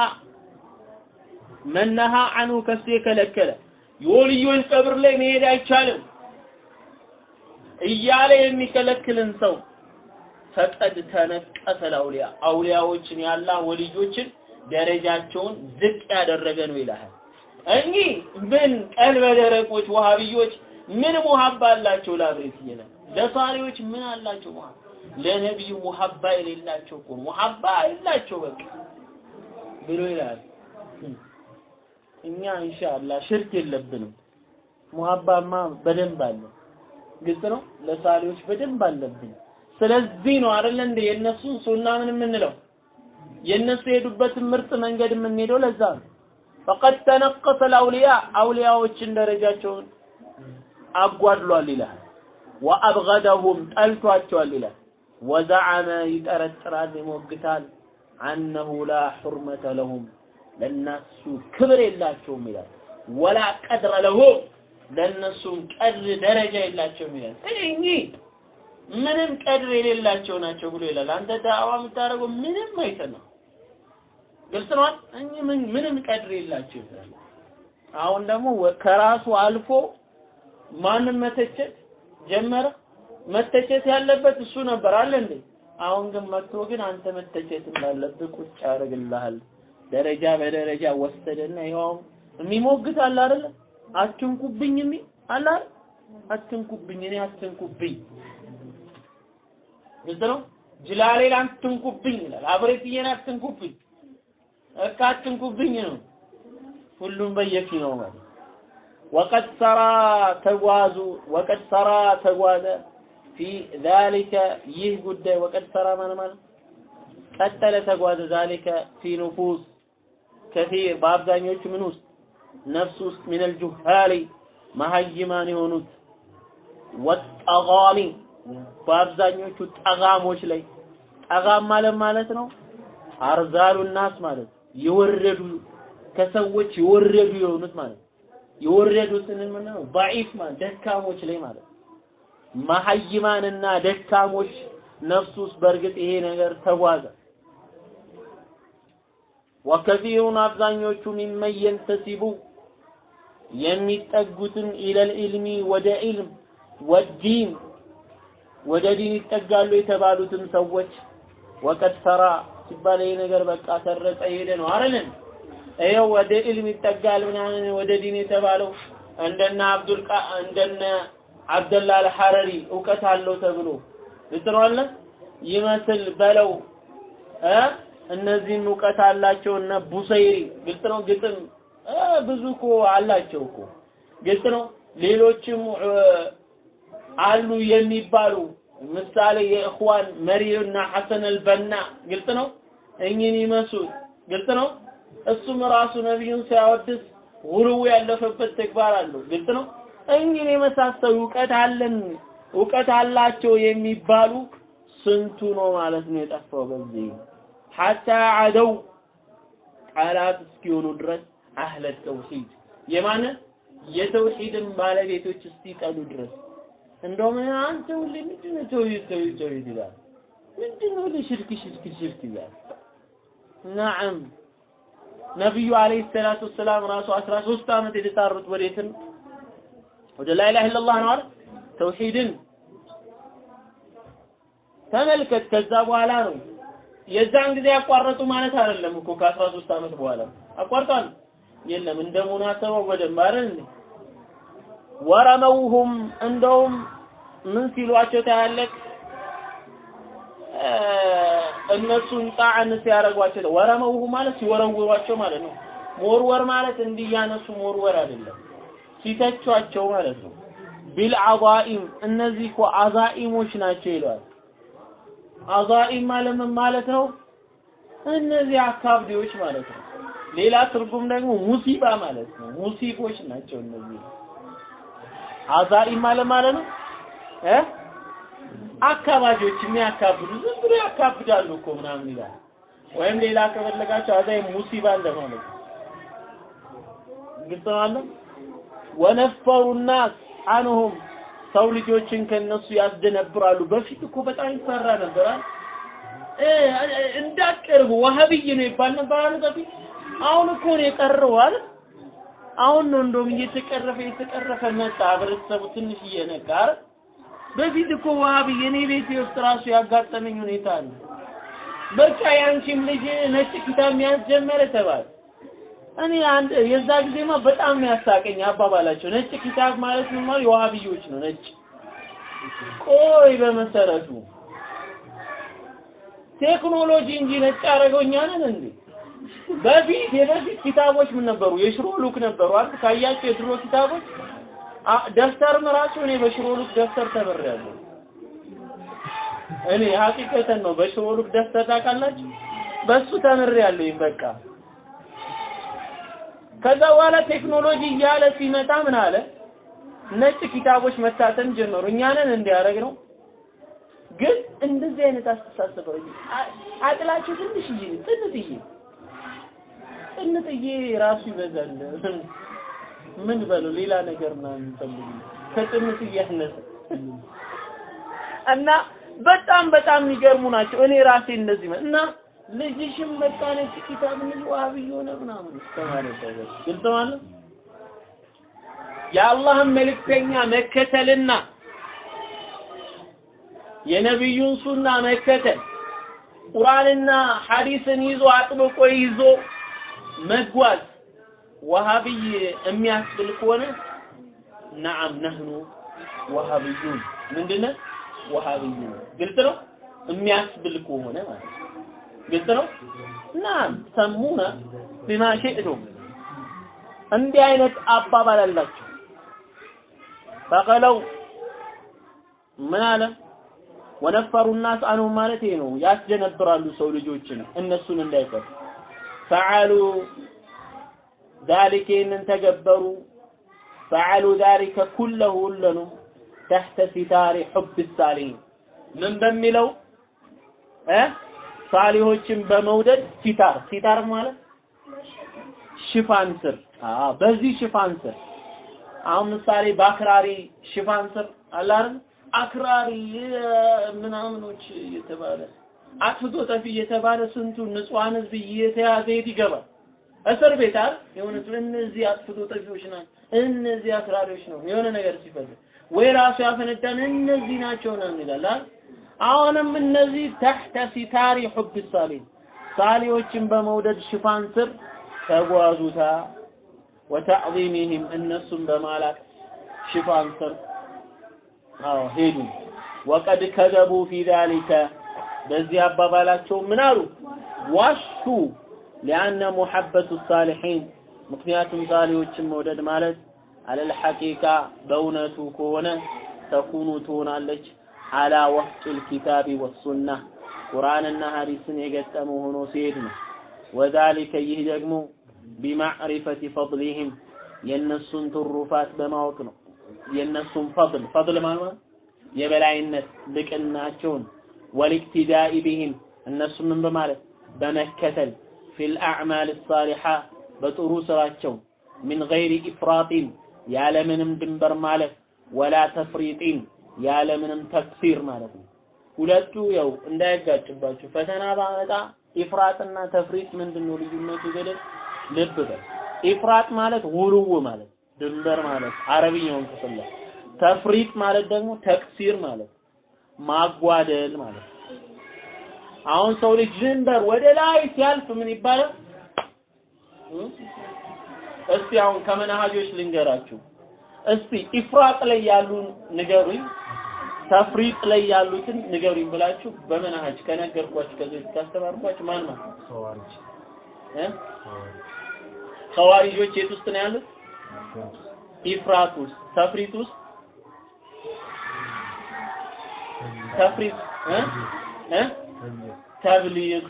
S2: መናሃ አኑ ከሱ የከለከለ የወልዮች ቀብር ላይ መሄድ አይቻልም እያለ የሚከለክልን ሰው ፈቀድ ተነቀሰ አውሊያ አውሊያዎችን ያላ ወልዮችን ደረጃቸውን ዝቅ ያደረገ ነው ይላል። እኚህ ምን ቀልበ ደረቆች ወሃቢዮች ምን ሙሐባ አላቸው ለአብሬት ይላል። ለሷሪዎች ምን አላቸው ሙሐባ ለነብዩ ሙሐባ የሌላቸው እኮ ሙሐባ የላቸው በቃ ብሎ ይላል። እኛ ኢንሻአላህ ሽርክ የለብንም። ሙሐባማ በደንብ አለ። ግልጽ ነው። ለሳሊዎች በደንብ አለብን። ስለዚህ ነው አይደል እንደ የነሱን ሱና ምን የምንለው የነሱ የሄዱበትን ምርጥ መንገድ የምንሄደው ለዛ ነው። ፈቀድ ተነቀሰ አውሊያ አውሊያዎችን ደረጃቸውን አጓድሏል ይላል። ወአብገደሁም ጠልቷቸዋል ይላል። ወዘዐመ ይጠረጥራል ይሞግታል አነሁ ላ ሑርመተ ለሁም ለነሱ ክብር የላቸውም ይላል። ወላ ቀድረ ለሁም ለነሱም ቀድር ደረጃ የላቸውም ይላል። እኚህ ምንም ቀድር የሌላቸው ናቸው ብሎ ይላል። አንተ ዳዕዋ የምታደርገው ምንም አይሰማም። ግልጽ ነው። እኚህ ምን ምንም ቀድር የላቸው ይላል። አሁን ደግሞ ከራሱ አልፎ ማንም መተቸት ጀመረ። መተቸት ያለበት እሱ ነበር አለ እንዴ? አሁን ግን መጥቶ ግን አንተ መተቸት እንዳለብህ ቁጭ ያደርግልሃል። ደረጃ በደረጃ ወሰደና ይኸው የሚሞግት አለ አይደል? አትንኩብኝ የሚል አለ አይደል? አትንኩብኝ እኔ አትንኩብኝ ግልጽ ነው። ጅላሌን አትንኩብኝ ይላል። አብሬትዬን አትንኩብኝ እካ አትንኩብኝ ነው። ሁሉም በየፊ ነው ማለት ወቀድ ሰራ ተጓዙ ወቀድ ሰራ ተጓዘ ፊ ዛሊከ ይህ ጉዳይ ወቀድ ሰራ ማለት ማለት ቀጠለ ተጓዘ ዛሊከ ፊ ኑፉስ ከፊር በአብዛኞቹ ምን ውስጥ? ነፍስ ውስጥ ሚነል ጁሃሊ መሀይማን የሆኑት ወጠጋሚ በአብዛኞቹ ጠጋሞች ላይ ጠጋም ማለት ማለት ነው። አርዛሉ ናስ ማለት የወረዱ ከሰዎች የወረዱ የሆኑት ማለት የወረዱትን ምን ነው ضعيف ማለት ደካሞች ላይ ማለት መሀይማንና ደካሞች ነፍሱስ በእርግጥ ይሄ ነገር ተጓዘ ወከፊሩን አብዛኞቹ ሚመን የንተሲቡ የሚጠጉትን ኢለል ኢልሚ ወደ ኢልም ወዲን ወደ ዲን ይጠጋሉ የተባሉትም ሰዎች ወቀድ ሰራ ሲባል ይሄ ነገር በቃ ሰረጸ ሄደ ነው አይደል? ይኸው ወደ ኢልም ይጠጋል ምናምን ወደ ዲን የተባለው እንደነ አብዱል እንደነ አብደላ አልሐረሪ እውቀት አለው ተብሎ ልትረዋለ ይመስል በለው። እ? እነዚህም እውቀት አላቸው እነ ቡሰይሪ። ግልጽ ነው? ግጥም? ብዙ እኮ አላቸው እኮ። ግልጽ ነው? ሌሎችም አሉ የሚባሉ ምሳሌ የእኽዋን መሪውና ሐሰን አልበና ግልጽ ነው? እኚህን ይመስሉ። ግልጽ ነው እሱም ራሱ ነቢዩን ሲያወድስ ጉልው ያለፈበት ተግባር አለው። ግልጽ ነው? እኚህን የመሳሰሉ እውቀት አለን እውቀት አላቸው የሚባሉ ስንቱ ነው ማለት ነው የጠፋው በዚህ? ሐታ አደው ቃላት እስኪሆኑ ድረስ አህለ ተውሂድ። የማነ የተውሂድን ባለቤቶች እስኪጠሉ ድረስ። እንደውም አንተ ሁሌ ምንድን ነው ተውሂድ ተውሂድ ተውሂድ ይላል? ምንድን ነው ሁሌ ሽርክ ሽርክ ሽርክ ይላል? ነዓም ነቢዩ አለይሂ ሰላቱ ወሰላም ራሱ 13 ዓመት የተጣሩት ወዴትን ወደ ላ ኢለላህ ነው አይደል? ተውሂድን ተመልከት። ከዛ በኋላ ነው የዛን ጊዜ ያቋረጡ ማለት አይደለም እኮ ከ13 ዓመት በኋላ። አቋርጧል? የለም። እንደ ሙናሰባው በደንብ አይደል ورموهم እንደውም ምን ሲሏቸው ታያለህ እነሱን ጣዕን ሲያደርጓቸው ورموه ማለት ሲወረውሯቸው ማለት ነው። መወርወር ማለት እንዲያነሱ መወርወር አይደለም። ሲተቿቸው ማለት ነው። ቢልአዛኢም እነዚህ እኮ አዛኢሞች ናቸው ይለዋል። አዛኢም ማለት ምን ማለት ነው? እነዚህ አካብዴዎች ማለት ነው። ሌላ ትርጉም ደግሞ ሙሲባ ማለት ነው። ሙሲቦች ናቸው እነዚህ። አዛኢም ማለት ማለት ነው? እ አካባጆች የሚያካብዱ ዝም ብሎ ያካብዳሉ እኮ ምናምን ይላል። ወይም ሌላ ከፈለጋቸው አዛይ ሙሲባ እንደማለት ነው ግልጽ ነው ወነፈሩ ናስ አንሁም ሰው ልጆችን ከነሱ ያስደነብራሉ። በፊት እኮ በጣም ይፈራ ነበር። እንዳቀርቡ ወሃብይ ነው ይባል ነበር አለ በፊት አሁን እኮ ነው የቀረው አይደል? አሁን ነው እንደውም እየተቀረፈ እየተቀረፈ መጣ። ህብረተሰቡ ትንሽ እየነቃ አይደል በፊት እኮ ዋሃብይ እኔ ቤቴ ውስጥ ራሱ ያጋጠመኝ ሁኔታ አለ። በቃ ያንቺም ልጅ ነጭ ኪታብ መያዝ ጀመረ ተባለ። እኔ አንድ የዛ ጊዜማ በጣም ነው ያሳቀኝ አባባላቸው። ነጭ ኪታብ ማለት ምን ማለት? የዋሃብዮች ነው ነጭ። ቆይ በመሰረቱ ቴክኖሎጂ እንጂ ነጭ ያደረገው እኛ ነን እንዴ? በፊት የበፊት ኪታቦች ምን ነበሩ? የሽሮ ሉክ ነበሩ አይደል? ካያቸው የድሮ ኪታቦች ደፍተርም ራሱ እኔ በሽሮ ሉክ ደፍተር ተምሬያለሁ። እኔ ሀቂቀተን ነው በሽሮ ሉክ ደፍተር ታውቃላችሁ? በሱ ተምሬያለሁኝ በቃ። ከዛ በኋላ ቴክኖሎጂ እያለ ሲመጣ ምን አለ? ነጭ ኪታቦች መታተም ጀመሩ። እኛንን እንዲያደርግ ነው ግን እንደዚህ አይነት አስተሳሰብ አቅላችሁ ትንሽዬ ጥንጥዬ ጥንጥዬ ራሱ ይበዛል ምን በለው ሌላ ነገር ምናምን ፈልጉ? ከጥንጥዬ ያነሰ እና በጣም በጣም የሚገርሙ ናቸው። እኔ ራሴ እንደዚህ እና ልጅሽም ነጭ ኪታብ ምን ዋሃቢ ሆነ ምናምን እስከማለት ግልጽ ማለት የአላህን መልእክተኛ መከተልና የነቢዩን ሱና መከተል ቁርአንና ሐዲስን ይዞ አጥብቆ ይዞ መጓዝ ወሃብይ የሚያስብል ከሆነ ነዓም ነህኑ ወሃብዩን ምንድነው ወሃብዩን ግልጽ ነው የሚያስብል ከሆነ ማለት ግልጽ ነው ናም ሰሙና ቢማ ሺእቱም እንዲህ አይነት አባባል አላቸው ፈቀለው ምን አለ ወነፈሩ الناس አንሁ ማለት ይሄ ነው ያስደነብራሉ ሰው ልጆችን እነሱን እንዳይፈሩ ፈዓሉ ذلك إن تجبروا فعلوا ذلك كله ሁሉንም ተሕተ ሲታሪ ሑብ ሳሊሂን ምን በሚለው እ ሳሊሆችን በመውደድ ሲታር ሲታር ማለት ሽፋን ስር አዎ በዚህ ሽፋን ስር አሁን ምሳሌ በአክራሪ ሽፋን ስር አለ አይደል አክራሪ ምናምኖች እየተባለ አጥፍቶ ጠፊ እየተባለ ስንቱ ንጹሃን ህዝብ እየተያዘ የት ይገባል? እስር ቤት አይደል? የሆነ እነዚህ አጥፍቶ ጠፊዎች ናቸው፣ እነዚህ አክራሪዎች ነው የሆነ ነገር ሲፈልግ ወይ ራሱ ያፈነዳን እነዚህ ናቸው ነው አይደል? አሁንም እነዚህ ተሕተ ሲታሪ ሑብ ሳሊህ ሳሊዎችን በመውደድ ሽፋን ስር ተጓዙታ ወተዕዚሚህም እነሱን በማላክ ሽፋን ስር ሄዱ ወቀድ ከዘቡ ፊ ዛሊከ በዚህ አባባላቸው ምን አሉ ዋሹ ሊአነ ሙሐበቱ ሳሊሒን ምክንያቱም ሳሊዎችን መውደድ ማለት አለል ሐቂቃ በእውነቱ ከሆነ ተኩኑ ትሆናለች አላ ወፍቂል ኪታቢ ወሱና ቁርአንና ሐዲስን የገጠመ ሆኖ ሲሄድ ነው። ወዛሊከ ይህ ደግሞ ቢማዕሪፈቲ ፈድሊህም የእነሱን ትሩፋት በማወቅ ነው። የእነሱን ፈድል ፈድል ማለት የበላይነት ልቅናቸውን ወልኢክቲዳኢ ቢህም እነሱ ምን በማለት በመከተል ፊል አዕማል ሳሊሓ በጥሩ ስራቸው ሚን ገይሪ ኢፍራጢን ያለምንም ድንበር ማለት ወላ ተፍሪጢን ያለምንም ተክሲር ማለት ነው። ሁለቱ ያው እንዳይጋጭባችሁ ፈተና ባመጣ ኢፍራጥና ተፍሪጥ ምንድነው ልዩነቱ? ገለጽ ልብ በል። ኢፍራጥ ማለት ውሉው ማለት ድንበር ማለት አረብኛውን ክፍል ተፍሪጥ ማለት ደግሞ ተክሲር ማለት ማጓደል ማለት አሁን ሰው ልጅ ድንበር ወደ ላይ ሲያልፍ ምን ይባላል? እስቲ አሁን ከመናሃጆች ልንገራችሁ። እስቲ ኢፍራጥ ላይ ያሉ ንገሩኝ፣ ተፍሪጥ ላይ ያሉትን ንገሩኝ ብላችሁ በመናሃጅ ከነገርኳችሁ ከዚህ ካስተማርኳችሁ ማን ማን እ? ኸዋሪጆች የት ውስጥ ነው ያሉት? ኢፍራጥ ውስጥ፣ ተፍሪጥ ውስጥ? ተፍሪጥ እ? እ ተብሊግ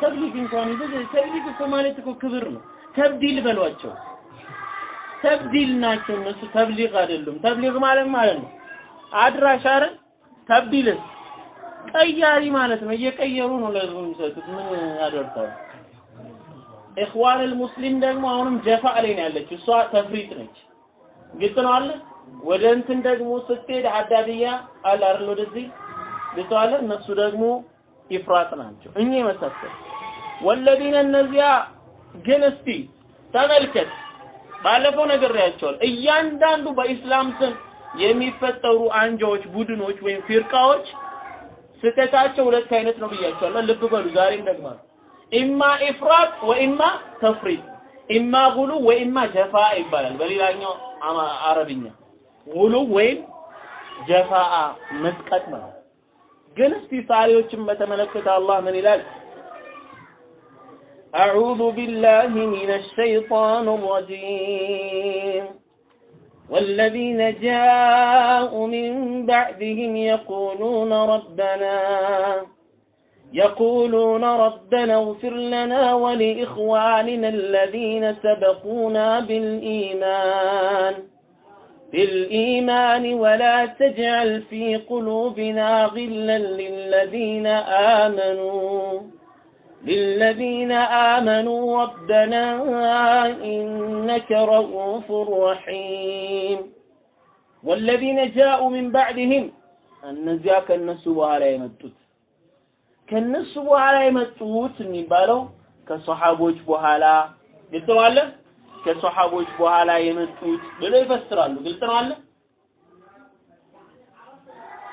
S2: ተብሊግ እንኳን ይዘ ተብሊግ እኮ ማለት እኮ ክብር ነው። ተብዲል በሏቸው። ተብዲል ናቸው እነሱ ተብሊግ አይደሉም። ተብሊግ ማለት ማለት ነው አድራሽ አይደል? ተብዲልስ ቀያሪ ማለት ነው። እየቀየሩ ነው ለህዝቡ የሚሰጡት። ምን ያደርጋሉ? ኢኽዋን ሙስሊም ደግሞ አሁንም ጀፋ ላይ ነው ያለችው። እሷ ተፍሪጥ ነች። ግልጽ ነው አለ። ወደ እንትን ደግሞ ስትሄድ ሀዳድያ አለ አይደል? ወደዚህ ግልጽ አለ። እነሱ ደግሞ ኢፍራጥ ናቸው። እኚህ የመሳሰሉ ወለዲነ እነዚያ ግን እስቲ ተመልከት፣ ባለፈው ነግሬያቸዋል። እያንዳንዱ በኢስላም ስም የሚፈጠሩ አንጃዎች፣ ቡድኖች ወይም ፊርቃዎች ስህተታቸው ሁለት አይነት ነው ብያቸዋለሁ። ልብ በሉ፣ ዛሬም ደግማለሁ። ኢማ ኢፍራጥ ወኢማ ተፍሪጥ፣ ኢማ ጉሉ ወኢማ ጀፋ ይባላል በሌላኛው አረብኛ። ጉሉ ወይም ጀፋአ መስቀጥ ማለት ግን እስቲ ሳሌዎችን በተመለከተ አላህ ምን ይላል? أعوذ بالله من الشيطان الرجيم والذين جاءوا من بعدهم يقولون ربنا يقولون ربنا اغفر لنا ولإخواننا الذين سبقونا بالإيمان بالإيمان ولا تجعل في قلوبنا غلا للذين آمنوا للذين آمنوا ربنا إنك رؤوف رحيم والذين جاءوا من بعدهم እነዚያ ከነሱ በኋላ የመጡት ከነሱ በኋላ የመጡት የሚባለው ከሰሃቦች በኋላ ግልጽ ነው አለ ከሰሃቦች በኋላ የመጡት ብለው ይፈስራሉ። ግልጽ ነው አለ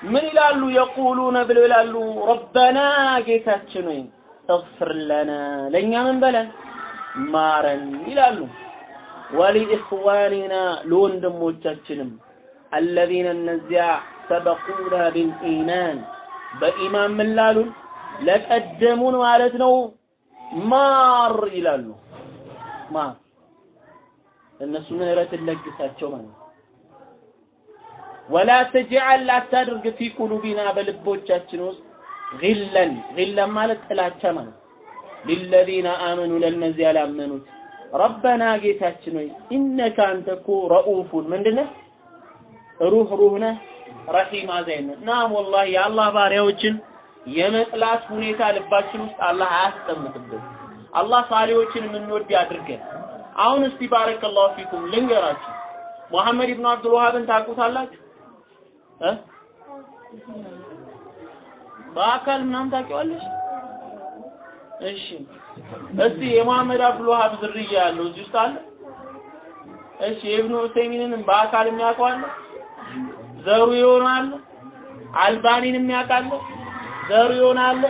S2: ምን ይላሉ? የቁሉነ ብለው ይላሉ ረበና ጌታችን ወይ እግፍር ለና ለእኛ ምን በለን? ማረን ይላሉ። ወሊኢኽዋኒና ለወንድሞቻችንም አለዚነ እነዚያ ሰበቁና ቢልኢማን። በኢማን ምን ላሉን ለቀደሙን ማለት ነው። ማር ይላሉ። ማር እነሱ ምህረትን ለግሳቸው ማለት ነው ወላ ተጅዐል አታድርግ ፊ ቁሉቢና በልቦቻችን ውስጥ ግለን ግለን ማለት ጥላቻ ማለት ሊለዚነ አመኑ ለእነዚያ ያላመኑት ረበና ጌታችን ሆይ ኢነከ አንተ እኮ ረኡፉን ምንድነህ ሩህ ሩህ ነህ፣ ረሂም አዛኝ ነህ። ናም ወላሂ የአላህ ባሪያዎችን የመጥላት ሁኔታ ልባችን ውስጥ አላህ አያስቀምጥብን። አላህ ሳሊዎችን የምንወድ ያድርገን። አሁን እስቲ ባረከላሁ ፊኩም ልንገራችሁ፣ ሙሐመድ ኢብኑ አብዱል ወሃብን ታውቁታላችሁ እ በአካል ምናምን ታውቂዋለሽ? እሺ እስቲ የሙሐመድ አብዱል ወሃብ ዝርያ ያለው እዚህ ውስጥ አለ? እሺ የኢብኑ ዑሰይሚንን በአካል የሚያውቀዋለ? ዘሩ ይሆናል። አልባኒን የሚያውቃለ? ዘሩ ይሆናል።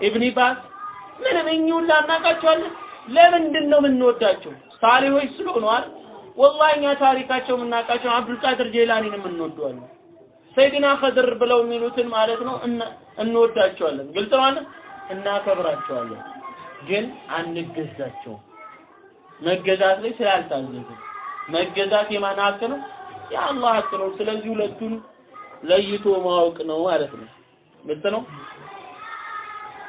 S2: ኢብኒ ባስ ምንም እኚህ ሁላ ለምንድን ነው የምንወዳቸው? ሳሊሆች ስለሆኑ አይደል? ወላሂ እኛ ታሪካቸው የምናውቃቸው አብዱልቃድር ጄላኒን የምንወደዋለን። ሰይድና ኸድር ብለው የሚሉትን ማለት ነው እንወዳቸዋለን። ግልጽ ነው አይደል? እናከብራቸዋለን፣ ግን አንገዛቸውም። መገዛት ላይ ስላልታዘዙ መገዛት የማን ሀቅ ነው? የአላህ ሀቅ ነው። ስለዚህ ሁለቱን ለይቶ ማወቅ ነው ማለት ነው። ግልጽ ነው።